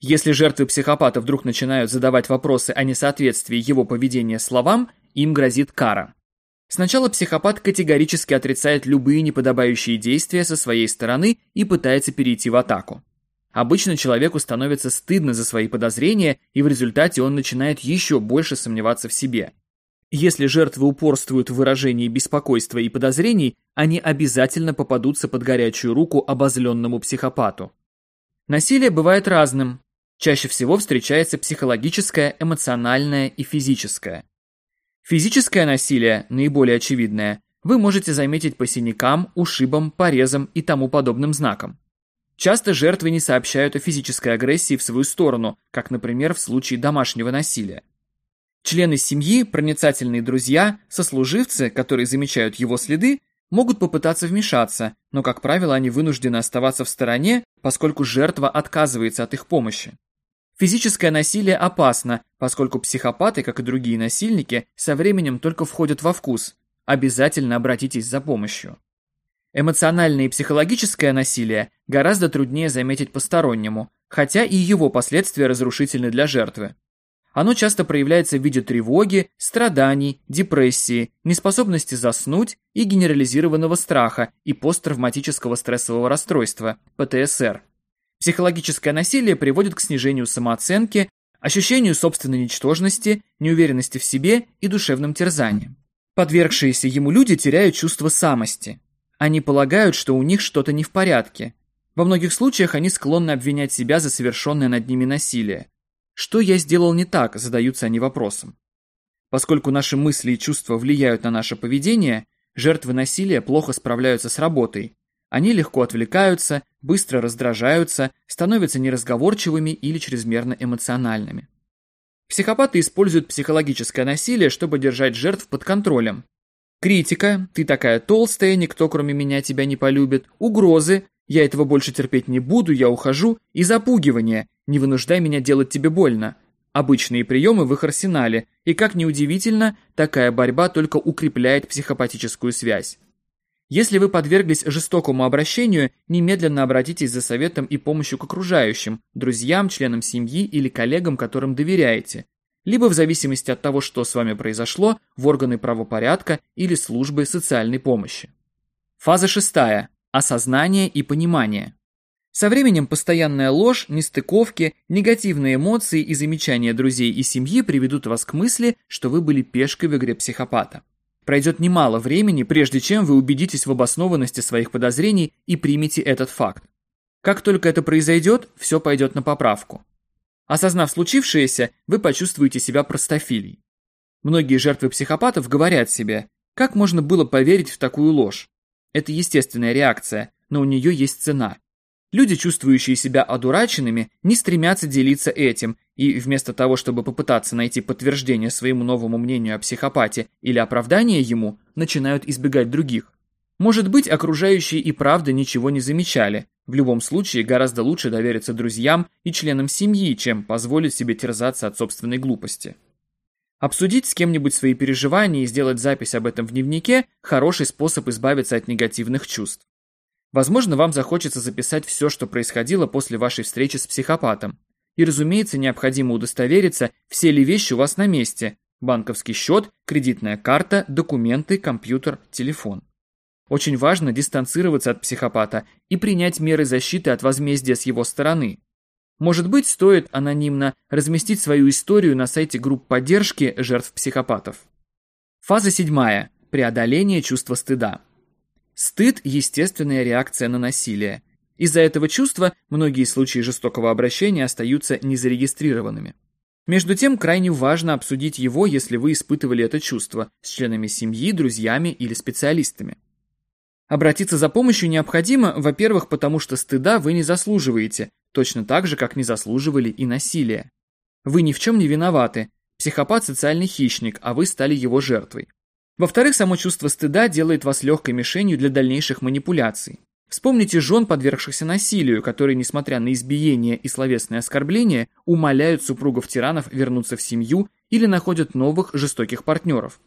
Если жертвы психопата вдруг начинают задавать вопросы о несоответствии его поведения словам, им грозит кара. Сначала психопат категорически отрицает любые неподобающие действия со своей стороны и пытается перейти в атаку. Обычно человеку становится стыдно за свои подозрения, и в результате он начинает еще больше сомневаться в себе. Если жертвы упорствуют в выражении беспокойства и подозрений, они обязательно попадутся под горячую руку обозленному психопату. Насилие бывает разным. Чаще всего встречается психологическое, эмоциональное и физическое. Физическое насилие, наиболее очевидное, вы можете заметить по синякам, ушибам, порезам и тому подобным знакам. Часто жертвы не сообщают о физической агрессии в свою сторону, как, например, в случае домашнего насилия. Члены семьи, проницательные друзья, сослуживцы, которые замечают его следы, могут попытаться вмешаться, но, как правило, они вынуждены оставаться в стороне, поскольку жертва отказывается от их помощи. Физическое насилие опасно, поскольку психопаты, как и другие насильники, со временем только входят во вкус. Обязательно обратитесь за помощью. Эмоциональное и психологическое насилие гораздо труднее заметить постороннему, хотя и его последствия разрушительны для жертвы. Оно часто проявляется в виде тревоги, страданий, депрессии, неспособности заснуть и генерализированного страха и посттравматического стрессового расстройства, ПТСР. Психологическое насилие приводит к снижению самооценки, ощущению собственной ничтожности, неуверенности в себе и душевным терзаниям. Подвергшиеся ему люди теряют чувство самости. Они полагают, что у них что-то не в порядке. Во многих случаях они склонны обвинять себя за совершенное над ними насилие. Что я сделал не так, задаются они вопросом. Поскольку наши мысли и чувства влияют на наше поведение, жертвы насилия плохо справляются с работой. Они легко отвлекаются, быстро раздражаются, становятся неразговорчивыми или чрезмерно эмоциональными. Психопаты используют психологическое насилие, чтобы держать жертв под контролем. Критика «ты такая толстая, никто кроме меня тебя не полюбит», угрозы «я этого больше терпеть не буду, я ухожу» и запугивание не вынуждай меня делать тебе больно. Обычные приемы в их арсенале, и, как ни удивительно, такая борьба только укрепляет психопатическую связь. Если вы подверглись жестокому обращению, немедленно обратитесь за советом и помощью к окружающим, друзьям, членам семьи или коллегам, которым доверяете, либо в зависимости от того, что с вами произошло, в органы правопорядка или службы социальной помощи. Фаза шестая. Осознание и понимание. Со временем постоянная ложь, нестыковки, негативные эмоции и замечания друзей и семьи приведут вас к мысли, что вы были пешкой в игре психопата. Пройдет немало времени, прежде чем вы убедитесь в обоснованности своих подозрений и примете этот факт. Как только это произойдет, все пойдет на поправку. Осознав случившееся, вы почувствуете себя простофилей. Многие жертвы психопатов говорят себе, как можно было поверить в такую ложь. Это естественная реакция, но у нее есть цена – Люди, чувствующие себя одураченными, не стремятся делиться этим, и вместо того, чтобы попытаться найти подтверждение своему новому мнению о психопате или оправдание ему, начинают избегать других. Может быть, окружающие и правда ничего не замечали. В любом случае, гораздо лучше довериться друзьям и членам семьи, чем позволить себе терзаться от собственной глупости. Обсудить с кем-нибудь свои переживания и сделать запись об этом в дневнике – хороший способ избавиться от негативных чувств. Возможно, вам захочется записать все, что происходило после вашей встречи с психопатом. И, разумеется, необходимо удостовериться, все ли вещи у вас на месте. Банковский счет, кредитная карта, документы, компьютер, телефон. Очень важно дистанцироваться от психопата и принять меры защиты от возмездия с его стороны. Может быть, стоит анонимно разместить свою историю на сайте групп поддержки жертв психопатов. Фаза седьмая. Преодоление чувства стыда. Стыд – естественная реакция на насилие. Из-за этого чувства многие случаи жестокого обращения остаются незарегистрированными. Между тем, крайне важно обсудить его, если вы испытывали это чувство, с членами семьи, друзьями или специалистами. Обратиться за помощью необходимо, во-первых, потому что стыда вы не заслуживаете, точно так же, как не заслуживали и насилия. Вы ни в чем не виноваты. Психопат – социальный хищник, а вы стали его жертвой. Во-вторых, само чувство стыда делает вас легкой мишенью для дальнейших манипуляций. Вспомните жен, подвергшихся насилию, которые, несмотря на избиение и словесные оскорбления, умоляют супругов-тиранов вернуться в семью или находят новых жестоких партнеров.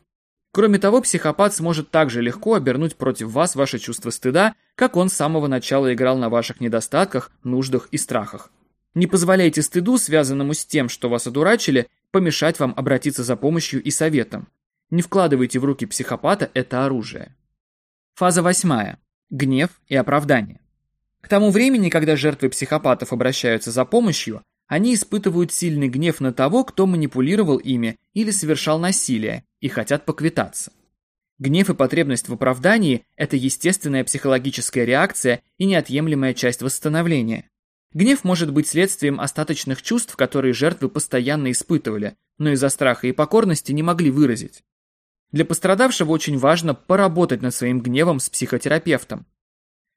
Кроме того, психопат сможет также легко обернуть против вас ваше чувство стыда, как он с самого начала играл на ваших недостатках, нуждах и страхах. Не позволяйте стыду, связанному с тем, что вас одурачили, помешать вам обратиться за помощью и советом. Не вкладывайте в руки психопата это оружие. Фаза восьмая. Гнев и оправдание. К тому времени, когда жертвы психопатов обращаются за помощью, они испытывают сильный гнев на того, кто манипулировал ими или совершал насилие, и хотят поквитаться. Гнев и потребность в оправдании – это естественная психологическая реакция и неотъемлемая часть восстановления. Гнев может быть следствием остаточных чувств, которые жертвы постоянно испытывали, но из-за страха и покорности не могли выразить. Для пострадавшего очень важно поработать над своим гневом с психотерапевтом.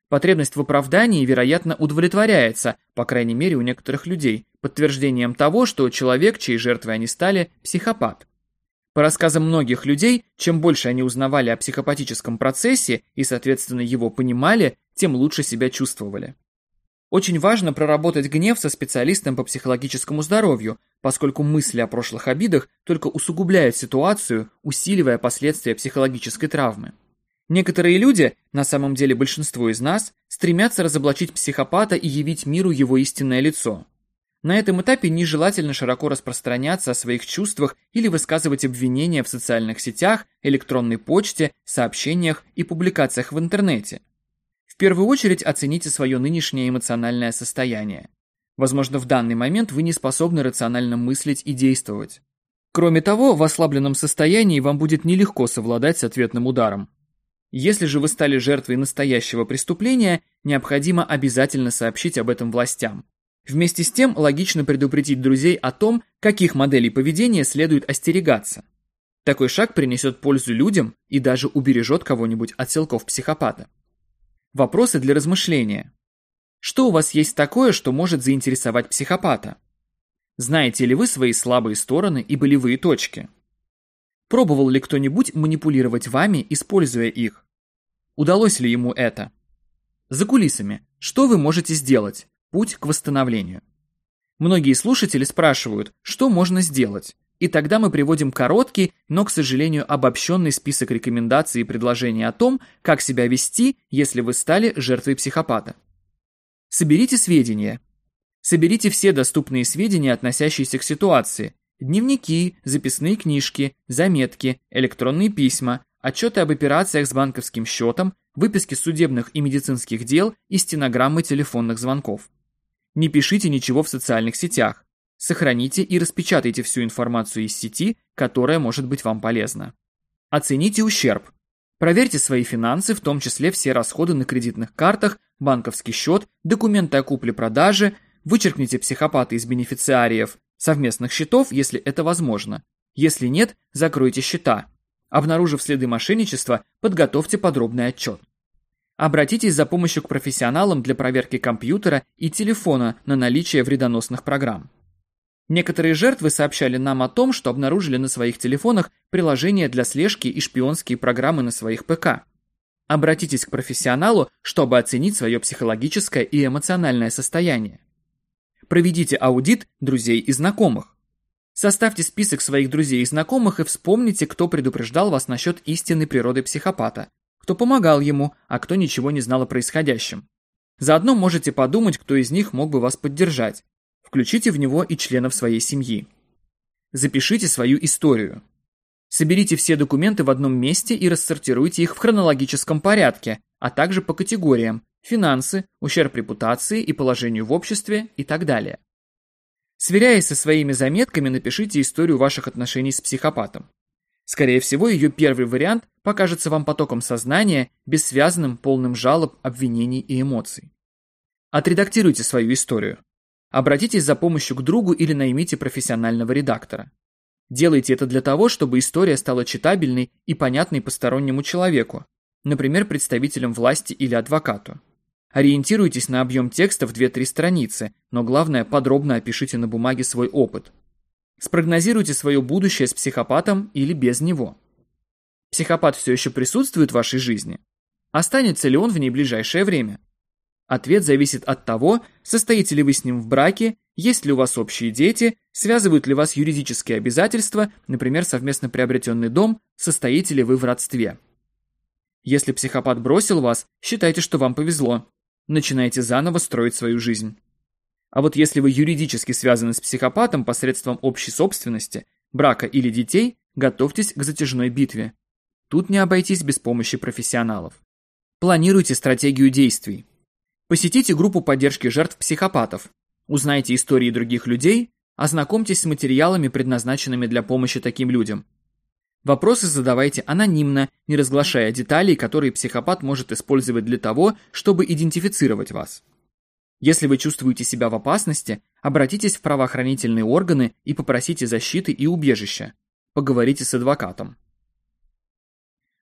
Потребность в оправдании, вероятно, удовлетворяется, по крайней мере у некоторых людей, подтверждением того, что человек, чьей жертвой они стали, психопат. По рассказам многих людей, чем больше они узнавали о психопатическом процессе и, соответственно, его понимали, тем лучше себя чувствовали. Очень важно проработать гнев со специалистом по психологическому здоровью, поскольку мысли о прошлых обидах только усугубляют ситуацию, усиливая последствия психологической травмы. Некоторые люди, на самом деле большинство из нас, стремятся разоблачить психопата и явить миру его истинное лицо. На этом этапе нежелательно широко распространяться о своих чувствах или высказывать обвинения в социальных сетях, электронной почте, сообщениях и публикациях в интернете. В первую очередь оцените свое нынешнее эмоциональное состояние. Возможно, в данный момент вы не способны рационально мыслить и действовать. Кроме того, в ослабленном состоянии вам будет нелегко совладать с ответным ударом. Если же вы стали жертвой настоящего преступления, необходимо обязательно сообщить об этом властям. Вместе с тем, логично предупредить друзей о том, каких моделей поведения следует остерегаться. Такой шаг принесет пользу людям и даже убережет кого-нибудь от силков психопата. Вопросы для размышления. Что у вас есть такое, что может заинтересовать психопата? Знаете ли вы свои слабые стороны и болевые точки? Пробовал ли кто-нибудь манипулировать вами, используя их? Удалось ли ему это? За кулисами. Что вы можете сделать? Путь к восстановлению. Многие слушатели спрашивают, что можно сделать? И тогда мы приводим короткий, но, к сожалению, обобщенный список рекомендаций и предложений о том, как себя вести, если вы стали жертвой психопата. Соберите сведения. Соберите все доступные сведения, относящиеся к ситуации. Дневники, записные книжки, заметки, электронные письма, отчеты об операциях с банковским счетом, выписки судебных и медицинских дел и стенограммы телефонных звонков. Не пишите ничего в социальных сетях. Сохраните и распечатайте всю информацию из сети, которая может быть вам полезна. Оцените ущерб. Проверьте свои финансы, в том числе все расходы на кредитных картах, банковский счет, документы о купле-продаже, вычеркните психопата из бенефициариев совместных счетов, если это возможно. Если нет, закройте счета. Обнаружив следы мошенничества, подготовьте подробный отчет. Обратитесь за помощью к профессионалам для проверки компьютера и телефона на наличие вредоносных программ. Некоторые жертвы сообщали нам о том, что обнаружили на своих телефонах приложения для слежки и шпионские программы на своих ПК. Обратитесь к профессионалу, чтобы оценить свое психологическое и эмоциональное состояние. Проведите аудит друзей и знакомых. Составьте список своих друзей и знакомых и вспомните, кто предупреждал вас насчет истинной природы психопата, кто помогал ему, а кто ничего не знал о происходящем. Заодно можете подумать, кто из них мог бы вас поддержать. Включите в него и членов своей семьи. Запишите свою историю. Соберите все документы в одном месте и рассортируйте их в хронологическом порядке, а также по категориям – финансы, ущерб репутации и положению в обществе и так далее. Сверяясь со своими заметками, напишите историю ваших отношений с психопатом. Скорее всего, ее первый вариант покажется вам потоком сознания, бессвязанным, полным жалоб, обвинений и эмоций. Отредактируйте свою историю. Обратитесь за помощью к другу или наймите профессионального редактора. Делайте это для того, чтобы история стала читабельной и понятной постороннему человеку, например, представителям власти или адвокату. Ориентируйтесь на объем текста в 2-3 страницы, но главное, подробно опишите на бумаге свой опыт. Спрогнозируйте свое будущее с психопатом или без него. Психопат все еще присутствует в вашей жизни? Останется ли он в ней ближайшее время? Ответ зависит от того, состоите ли вы с ним в браке, есть ли у вас общие дети, связывают ли вас юридические обязательства, например, совместно приобретенный дом, состоите ли вы в родстве. Если психопат бросил вас, считайте, что вам повезло начинаете заново строить свою жизнь. А вот если вы юридически связаны с психопатом посредством общей собственности, брака или детей, готовьтесь к затяжной битве. Тут не обойтись без помощи профессионалов. Планируйте стратегию действий. Посетите группу поддержки жертв психопатов. Узнайте истории других людей, ознакомьтесь с материалами, предназначенными для помощи таким людям. Вопросы задавайте анонимно, не разглашая деталей, которые психопат может использовать для того, чтобы идентифицировать вас. Если вы чувствуете себя в опасности, обратитесь в правоохранительные органы и попросите защиты и убежища. Поговорите с адвокатом.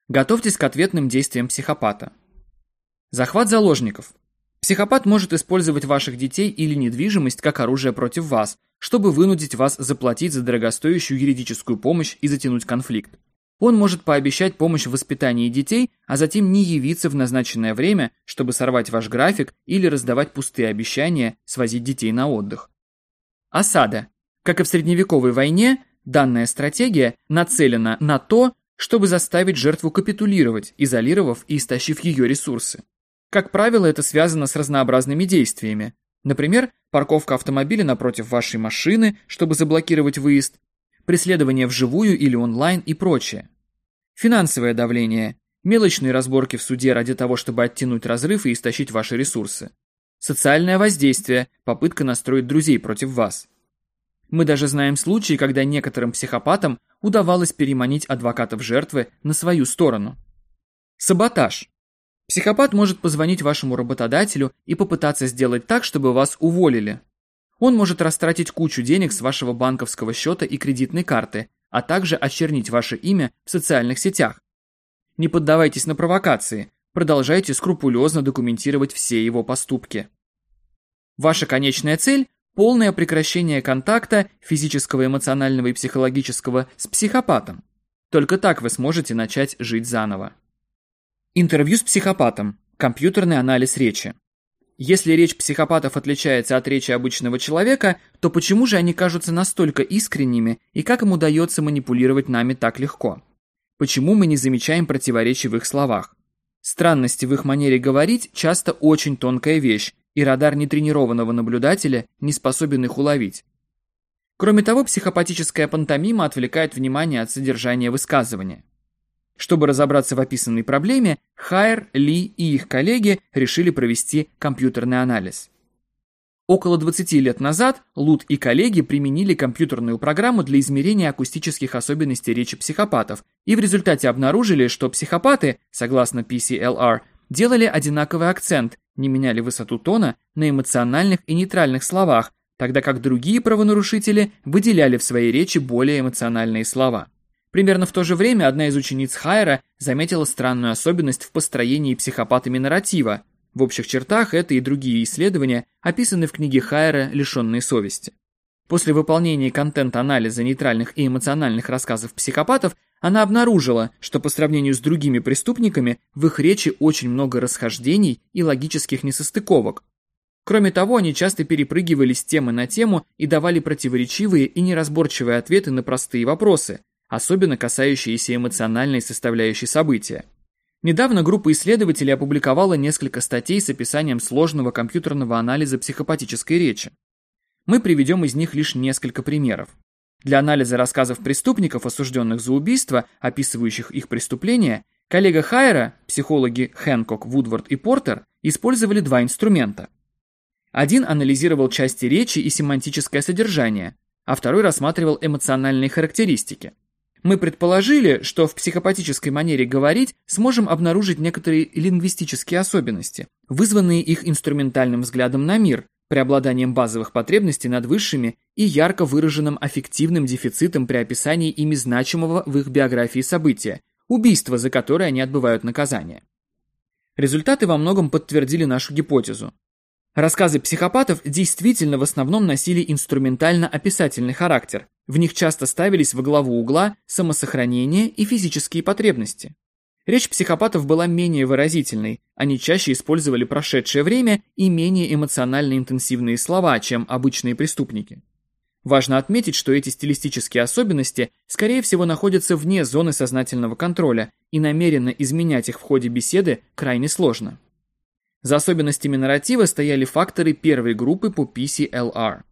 Готовьтесь к ответным действиям психопата. Захват заложников. Психопат может использовать ваших детей или недвижимость как оружие против вас, чтобы вынудить вас заплатить за дорогостоящую юридическую помощь и затянуть конфликт. Он может пообещать помощь в воспитании детей, а затем не явиться в назначенное время, чтобы сорвать ваш график или раздавать пустые обещания свозить детей на отдых. Осада. Как и в средневековой войне, данная стратегия нацелена на то, чтобы заставить жертву капитулировать, изолировав и истощив ее ресурсы. Как правило, это связано с разнообразными действиями. Например, парковка автомобиля напротив вашей машины, чтобы заблокировать выезд, преследование вживую или онлайн и прочее. Финансовое давление, мелочные разборки в суде ради того, чтобы оттянуть разрыв и истощить ваши ресурсы. Социальное воздействие, попытка настроить друзей против вас. Мы даже знаем случаи, когда некоторым психопатам удавалось переманить адвокатов жертвы на свою сторону. Саботаж. Психопат может позвонить вашему работодателю и попытаться сделать так, чтобы вас уволили. Он может растратить кучу денег с вашего банковского счета и кредитной карты, а также очернить ваше имя в социальных сетях. Не поддавайтесь на провокации, продолжайте скрупулезно документировать все его поступки. Ваша конечная цель – полное прекращение контакта физического, эмоционального и психологического с психопатом. Только так вы сможете начать жить заново. Интервью с психопатом. Компьютерный анализ речи. Если речь психопатов отличается от речи обычного человека, то почему же они кажутся настолько искренними и как им удается манипулировать нами так легко? Почему мы не замечаем противоречий в их словах? Странности в их манере говорить часто очень тонкая вещь, и радар нетренированного наблюдателя не способен их уловить. Кроме того, психопатическая пантомима отвлекает внимание от содержания высказывания. Чтобы разобраться в описанной проблеме, Хайер, Ли и их коллеги решили провести компьютерный анализ. Около 20 лет назад Лут и коллеги применили компьютерную программу для измерения акустических особенностей речи психопатов и в результате обнаружили, что психопаты, согласно PCLR, делали одинаковый акцент, не меняли высоту тона на эмоциональных и нейтральных словах, тогда как другие правонарушители выделяли в своей речи более эмоциональные слова. Примерно в то же время одна из учениц Хайера заметила странную особенность в построении психопатами нарратива. В общих чертах это и другие исследования описаны в книге Хайера «Лишенные совести». После выполнения контент-анализа нейтральных и эмоциональных рассказов психопатов она обнаружила, что по сравнению с другими преступниками в их речи очень много расхождений и логических несостыковок. Кроме того, они часто перепрыгивали с темы на тему и давали противоречивые и неразборчивые ответы на простые вопросы, особенно касающиеся эмоциональной составляющей события. Недавно группа исследователей опубликовала несколько статей с описанием сложного компьютерного анализа психопатической речи. Мы приведем из них лишь несколько примеров. Для анализа рассказов преступников, осужденных за убийство, описывающих их преступления, коллега Хайера, психологи Хэнкок, Вудвард и Портер, использовали два инструмента. Один анализировал части речи и семантическое содержание, а второй рассматривал эмоциональные характеристики. Мы предположили, что в психопатической манере говорить сможем обнаружить некоторые лингвистические особенности, вызванные их инструментальным взглядом на мир, преобладанием базовых потребностей над высшими и ярко выраженным аффективным дефицитом при описании ими значимого в их биографии события, убийства, за которое они отбывают наказание. Результаты во многом подтвердили нашу гипотезу. Рассказы психопатов действительно в основном носили инструментально-описательный характер, в них часто ставились во главу угла самосохранение и физические потребности. Речь психопатов была менее выразительной, они чаще использовали прошедшее время и менее эмоционально интенсивные слова, чем обычные преступники. Важно отметить, что эти стилистические особенности, скорее всего, находятся вне зоны сознательного контроля, и намеренно изменять их в ходе беседы крайне сложно. За особенностями нарратива стояли факторы первой группы по PCLR.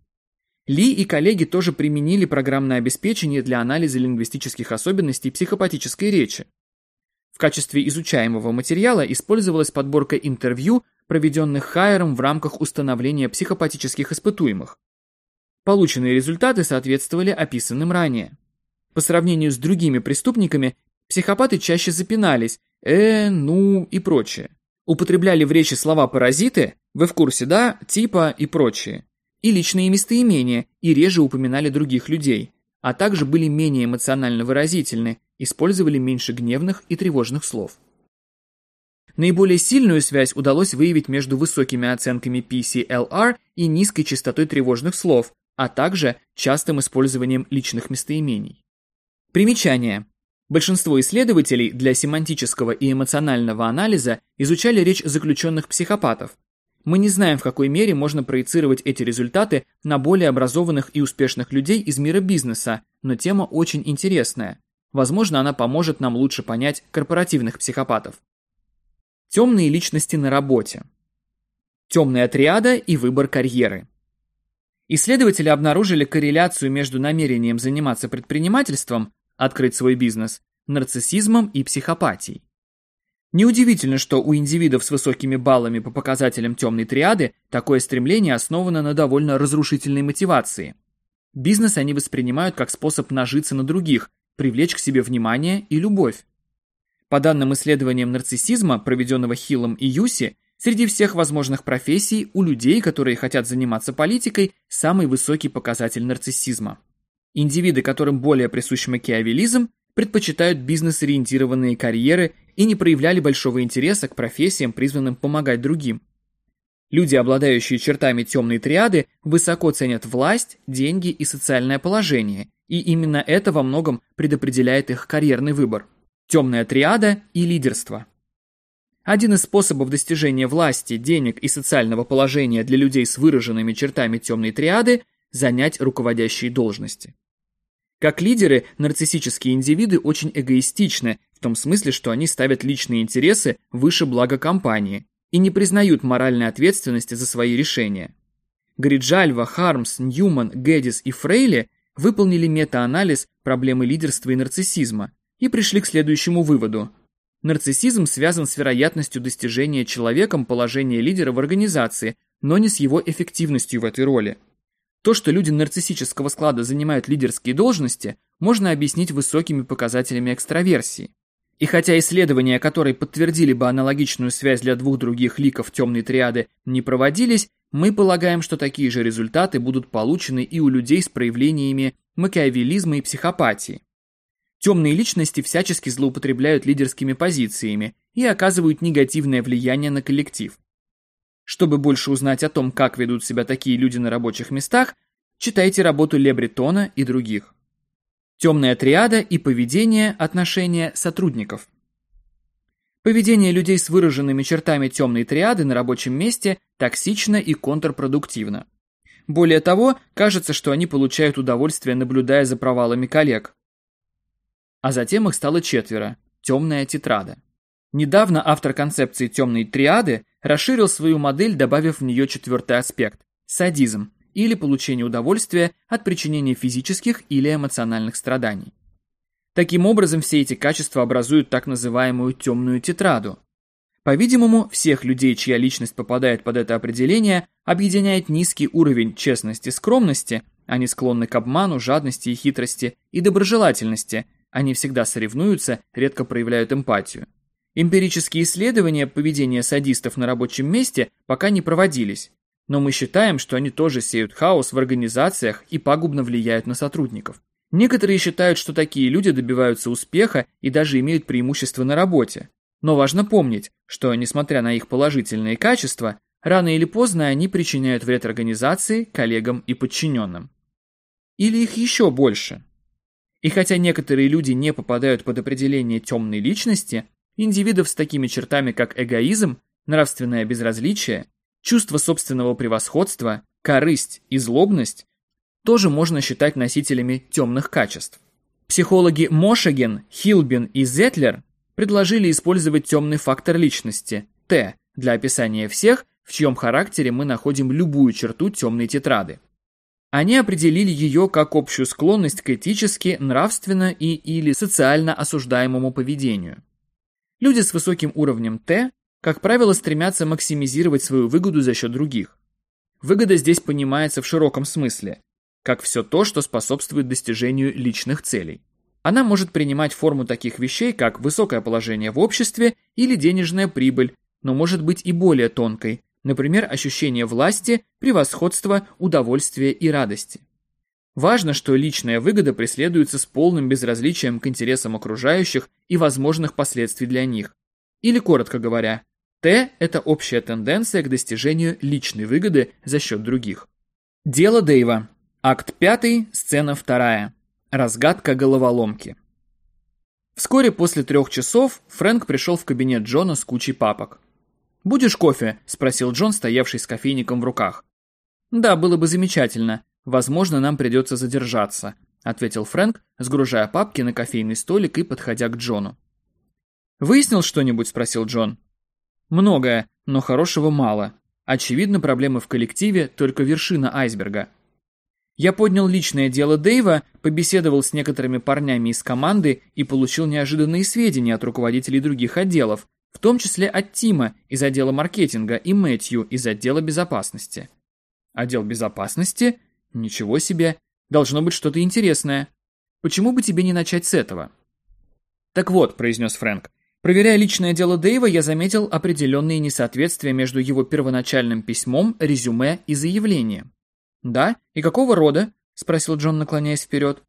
Ли и коллеги тоже применили программное обеспечение для анализа лингвистических особенностей психопатической речи. В качестве изучаемого материала использовалась подборка интервью, проведенных Хайером в рамках установления психопатических испытуемых. Полученные результаты соответствовали описанным ранее. По сравнению с другими преступниками, психопаты чаще запинались «э», «ну» и прочее. Употребляли в речи слова «паразиты», «вы в курсе, да», «типа» и прочее и личные местоимения, и реже упоминали других людей, а также были менее эмоционально выразительны, использовали меньше гневных и тревожных слов. Наиболее сильную связь удалось выявить между высокими оценками PCLR и низкой частотой тревожных слов, а также частым использованием личных местоимений. Примечание. Большинство исследователей для семантического и эмоционального анализа изучали речь заключенных психопатов. Мы не знаем, в какой мере можно проецировать эти результаты на более образованных и успешных людей из мира бизнеса, но тема очень интересная. Возможно, она поможет нам лучше понять корпоративных психопатов. Темные личности на работе. Темная триада и выбор карьеры. Исследователи обнаружили корреляцию между намерением заниматься предпринимательством, открыть свой бизнес, нарциссизмом и психопатией. Неудивительно, что у индивидов с высокими баллами по показателям темной триады такое стремление основано на довольно разрушительной мотивации. Бизнес они воспринимают как способ нажиться на других, привлечь к себе внимание и любовь. По данным исследованиям нарциссизма, проведенного Хиллом и Юси, среди всех возможных профессий у людей, которые хотят заниматься политикой, самый высокий показатель нарциссизма. Индивиды, которым более присущ макиавелизм, предпочитают бизнес-ориентированные карьеры и не проявляли большого интереса к профессиям, призванным помогать другим. Люди, обладающие чертами темной триады, высоко ценят власть, деньги и социальное положение, и именно это во многом предопределяет их карьерный выбор темная триада и лидерство. Один из способов достижения власти, денег и социального положения для людей с выраженными чертами темной триады – занять руководящие должности. Как лидеры, нарциссические индивиды очень эгоистичны, в том смысле, что они ставят личные интересы выше блага компании и не признают моральной ответственности за свои решения. Гриджальва, Хармс, Ньюман, Гэддис и Фрейли выполнили метаанализ проблемы лидерства и нарциссизма – и пришли к следующему выводу. Нарциссизм связан с вероятностью достижения человеком положения лидера в организации, но не с его эффективностью в этой роли. То, что люди нарциссического склада занимают лидерские должности, можно объяснить высокими показателями экстраверсии. И хотя исследования, которые подтвердили бы аналогичную связь для двух других ликов темной триады, не проводились, мы полагаем, что такие же результаты будут получены и у людей с проявлениями макиавелизма и психопатии. Темные личности всячески злоупотребляют лидерскими позициями и оказывают негативное влияние на коллектив. Чтобы больше узнать о том, как ведут себя такие люди на рабочих местах, читайте работу Ле Бретона и других. Темная триада и поведение, отношения сотрудников. Поведение людей с выраженными чертами темной триады на рабочем месте токсично и контрпродуктивно. Более того, кажется, что они получают удовольствие, наблюдая за провалами коллег. А затем их стало четверо – темная тетрада. Недавно автор концепции темной триады расширил свою модель, добавив в нее четвертый аспект – садизм, или получение удовольствия от причинения физических или эмоциональных страданий. Таким образом, все эти качества образуют так называемую темную тетраду. По-видимому, всех людей, чья личность попадает под это определение, объединяет низкий уровень честности и скромности, они склонны к обману, жадности и хитрости и доброжелательности – они всегда соревнуются, редко проявляют эмпатию. Эмпирические исследования поведения садистов на рабочем месте пока не проводились, но мы считаем, что они тоже сеют хаос в организациях и пагубно влияют на сотрудников. Некоторые считают, что такие люди добиваются успеха и даже имеют преимущество на работе. Но важно помнить, что, несмотря на их положительные качества, рано или поздно они причиняют вред организации, коллегам и подчиненным. Или их еще больше – и хотя некоторые люди не попадают под определение темной личности, индивидов с такими чертами, как эгоизм, нравственное безразличие, чувство собственного превосходства, корысть и злобность, тоже можно считать носителями темных качеств. Психологи Мошеген, Хилбин и Зетлер предложили использовать темный фактор личности, Т, для описания всех, в чьем характере мы находим любую черту темной тетрады. Они определили ее как общую склонность к этически, нравственно и или социально осуждаемому поведению. Люди с высоким уровнем Т, как правило, стремятся максимизировать свою выгоду за счет других. Выгода здесь понимается в широком смысле, как все то, что способствует достижению личных целей. Она может принимать форму таких вещей, как высокое положение в обществе или денежная прибыль, но может быть и более тонкой, Например, ощущение власти, превосходства, удовольствия и радости. Важно, что личная выгода преследуется с полным безразличием к интересам окружающих и возможных последствий для них. Или, коротко говоря, Т – это общая тенденция к достижению личной выгоды за счет других. Дело Дэйва. Акт 5, сцена 2. Разгадка головоломки. Вскоре после трех часов Фрэнк пришел в кабинет Джона с кучей папок. «Будешь кофе?» – спросил Джон, стоявший с кофейником в руках. «Да, было бы замечательно. Возможно, нам придется задержаться», – ответил Фрэнк, сгружая папки на кофейный столик и подходя к Джону. «Выяснил что-нибудь?» – спросил Джон. «Многое, но хорошего мало. Очевидно, проблемы в коллективе – только вершина айсберга». Я поднял личное дело Дэйва, побеседовал с некоторыми парнями из команды и получил неожиданные сведения от руководителей других отделов, в том числе от Тима из отдела маркетинга и Мэтью из отдела безопасности. Отдел безопасности? Ничего себе. Должно быть что-то интересное. Почему бы тебе не начать с этого? Так вот, произнес Фрэнк, Проверяя личное дело Дэйва, я заметил определенные несоответствия между его первоначальным письмом, резюме и заявлением. «Да? И какого рода?» – спросил Джон, наклоняясь вперед.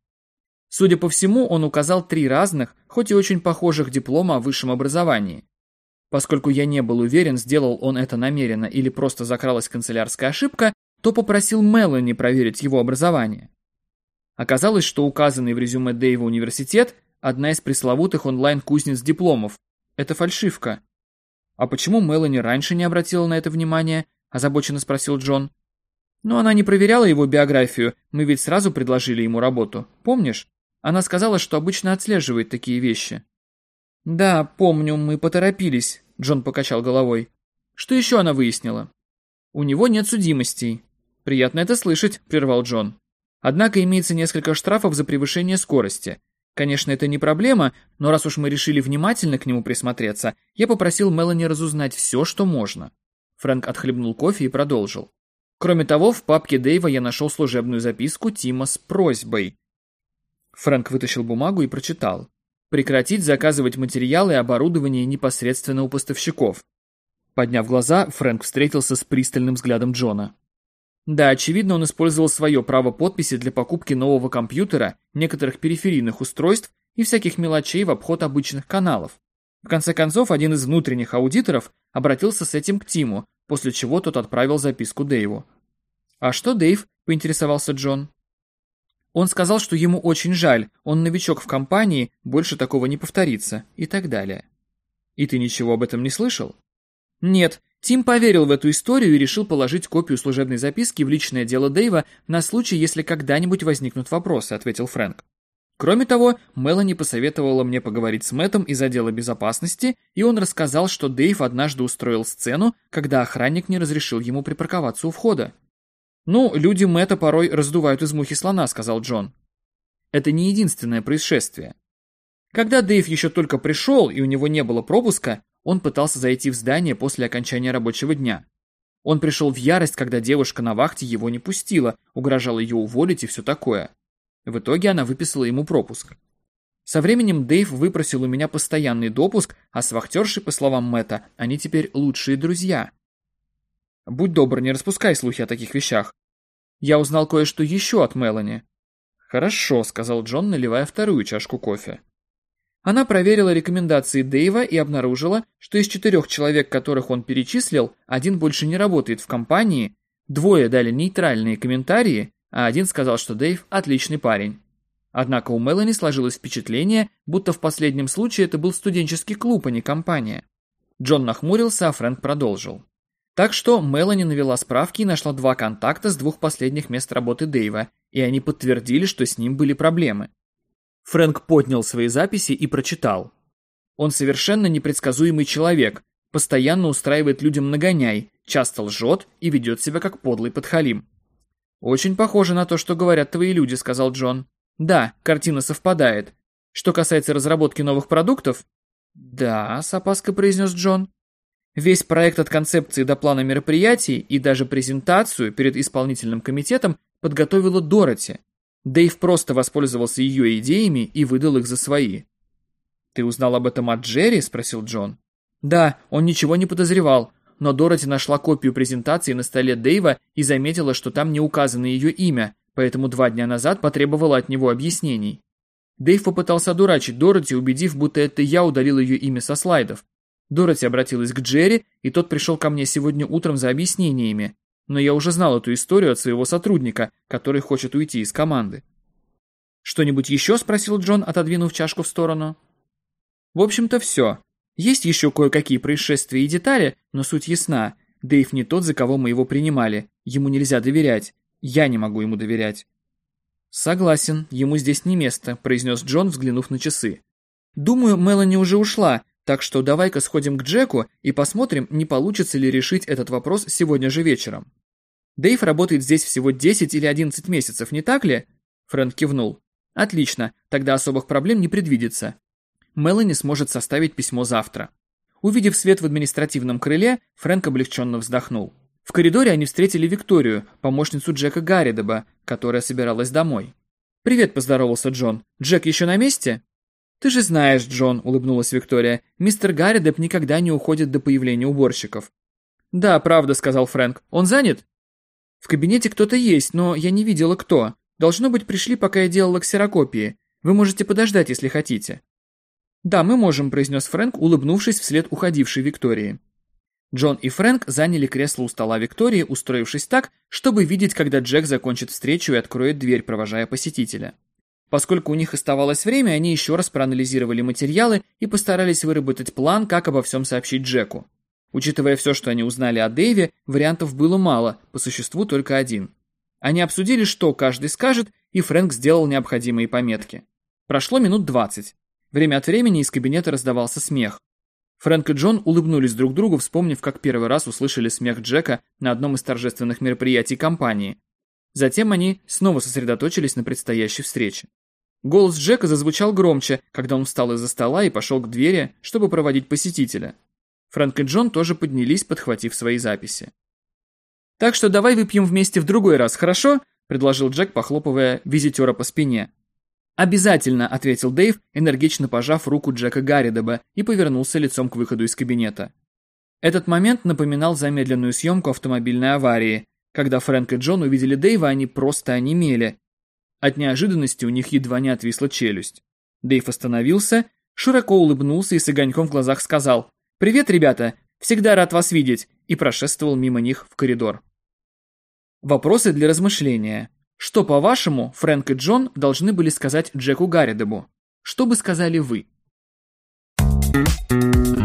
Судя по всему, он указал три разных, хоть и очень похожих диплома о высшем образовании. Поскольку я не был уверен, сделал он это намеренно или просто закралась канцелярская ошибка, то попросил Мелани проверить его образование. Оказалось, что указанный в резюме Дэйва университет Одна из пресловутых онлайн-кузнец дипломов. Это фальшивка. А почему Мелани раньше не обратила на это внимание? Озабоченно спросил Джон. Но она не проверяла его биографию, мы ведь сразу предложили ему работу. Помнишь? Она сказала, что обычно отслеживает такие вещи. Да, помню, мы поторопились, Джон покачал головой. Что еще она выяснила? У него нет судимостей. Приятно это слышать, прервал Джон. Однако имеется несколько штрафов за превышение скорости. Конечно, это не проблема, но раз уж мы решили внимательно к нему присмотреться, я попросил Мелани разузнать все, что можно. Фрэнк отхлебнул кофе и продолжил. Кроме того, в папке Дэйва я нашел служебную записку Тима с просьбой. Фрэнк вытащил бумагу и прочитал. Прекратить заказывать материалы и оборудование непосредственно у поставщиков. Подняв глаза, Фрэнк встретился с пристальным взглядом Джона. Да, очевидно, он использовал свое право подписи для покупки нового компьютера, некоторых периферийных устройств и всяких мелочей в обход обычных каналов. В конце концов, один из внутренних аудиторов обратился с этим к Тиму, после чего тот отправил записку Дэйву. «А что Дэйв?» – поинтересовался Джон. Он сказал, что ему очень жаль, он новичок в компании, больше такого не повторится, и так далее. «И ты ничего об этом не слышал?» «Нет, Тим поверил в эту историю и решил положить копию служебной записки в личное дело Дэйва на случай, если когда-нибудь возникнут вопросы, ответил Фрэнк. Кроме того, Мелани посоветовала мне поговорить с Мэттом из отдела безопасности, и он рассказал, что Дэйв однажды устроил сцену, когда охранник не разрешил ему припарковаться у входа. «Ну, люди Мэтта порой раздувают из мухи слона», — сказал Джон. Это не единственное происшествие. Когда Дэйв еще только пришел, и у него не было пропуска, он пытался зайти в здание после окончания рабочего дня. Он пришел в ярость, когда девушка на вахте его не пустила, угрожала ее уволить и все такое. В итоге она выписала ему пропуск. Со временем Дэйв выпросил у меня постоянный допуск, а с вахтершей, по словам Мэтта, они теперь лучшие друзья. Будь добр, не распускай слухи о таких вещах. Я узнал кое-что еще от Мелани. Хорошо, сказал Джон, наливая вторую чашку кофе. Она проверила рекомендации Дэйва и обнаружила, что из четырех человек, которых он перечислил, один больше не работает в компании, двое дали нейтральные комментарии, а один сказал, что Дэйв – отличный парень. Однако у Мелани сложилось впечатление, будто в последнем случае это был студенческий клуб, а не компания. Джон нахмурился, а Фрэнк продолжил. Так что Мелани навела справки и нашла два контакта с двух последних мест работы Дэйва, и они подтвердили, что с ним были проблемы. Фрэнк поднял свои записи и прочитал. Он совершенно непредсказуемый человек, постоянно устраивает людям нагоняй, часто лжет и ведет себя как подлый подхалим. «Очень похоже на то, что говорят твои люди», — сказал Джон. «Да, картина совпадает. Что касается разработки новых продуктов...» «Да», — с опаской произнес Джон. Весь проект от концепции до плана мероприятий и даже презентацию перед исполнительным комитетом подготовила Дороти. Дэйв просто воспользовался ее идеями и выдал их за свои. «Ты узнал об этом от Джерри?» – спросил Джон. «Да, он ничего не подозревал, но Дороти нашла копию презентации на столе Дэйва и заметила, что там не указано ее имя, поэтому два дня назад потребовала от него объяснений. Дэйв попытался одурачить Дороти, убедив, будто это я удалил ее имя со слайдов. Дороти обратилась к Джерри, и тот пришел ко мне сегодня утром за объяснениями, но я уже знал эту историю от своего сотрудника, который хочет уйти из команды. «Что-нибудь еще?» – спросил Джон, отодвинув чашку в сторону. «В общем-то, все. Есть еще кое-какие происшествия и детали, но суть ясна. Дэйв не тот, за кого мы его принимали. Ему нельзя доверять. Я не могу ему доверять». «Согласен, ему здесь не место», – произнес Джон, взглянув на часы. «Думаю, Мелани уже ушла, так что давай-ка сходим к Джеку и посмотрим, не получится ли решить этот вопрос сегодня же вечером». «Дэйв работает здесь всего 10 или 11 месяцев, не так ли?» Фрэнк кивнул. «Отлично, тогда особых проблем не предвидится. Мелани сможет составить письмо завтра». Увидев свет в административном крыле, Фрэнк облегченно вздохнул. В коридоре они встретили Викторию, помощницу Джека Гарридеба, которая собиралась домой. «Привет», – поздоровался Джон. «Джек еще на месте?» «Ты же знаешь, Джон», – улыбнулась Виктория, – «мистер Гарридеб никогда не уходит до появления уборщиков». «Да, правда», – сказал Фрэнк. «Он занят?» «В кабинете кто-то есть, но я не видела кто. Должно быть, пришли, пока я делала ксерокопии. Вы можете подождать, если хотите». «Да, мы можем», – произнес Фрэнк, улыбнувшись вслед уходившей Виктории. Джон и Фрэнк заняли кресло у стола Виктории, устроившись так, чтобы видеть, когда Джек закончит встречу и откроет дверь, провожая посетителя. Поскольку у них оставалось время, они еще раз проанализировали материалы и постарались выработать план, как обо всем сообщить Джеку. Учитывая все, что они узнали о Дэйве, вариантов было мало, по существу только один. Они обсудили, что каждый скажет, и Фрэнк сделал необходимые пометки. Прошло минут двадцать. Время от времени из кабинета раздавался смех. Фрэнк и Джон улыбнулись друг другу, вспомнив, как первый раз услышали смех Джека на одном из торжественных мероприятий компании. Затем они снова сосредоточились на предстоящей встрече. Голос Джека зазвучал громче, когда он встал из-за стола и пошел к двери, чтобы проводить посетителя. Фрэнк и Джон тоже поднялись, подхватив свои записи. «Так что давай выпьем вместе в другой раз, хорошо?» – предложил Джек, похлопывая визитера по спине. «Обязательно», — ответил Дэйв, энергично пожав руку Джека Гарридеба и повернулся лицом к выходу из кабинета. Этот момент напоминал замедленную съемку автомобильной аварии. Когда Фрэнк и Джон увидели Дэйва, они просто онемели. От неожиданности у них едва не отвисла челюсть. Дэйв остановился, широко улыбнулся и с огоньком в глазах сказал «Привет, ребята! Всегда рад вас видеть!» и прошествовал мимо них в коридор. Вопросы для размышления. Что, по-вашему, Фрэнк и Джон должны были сказать Джеку Гарридебу? Что бы сказали вы? Thank you.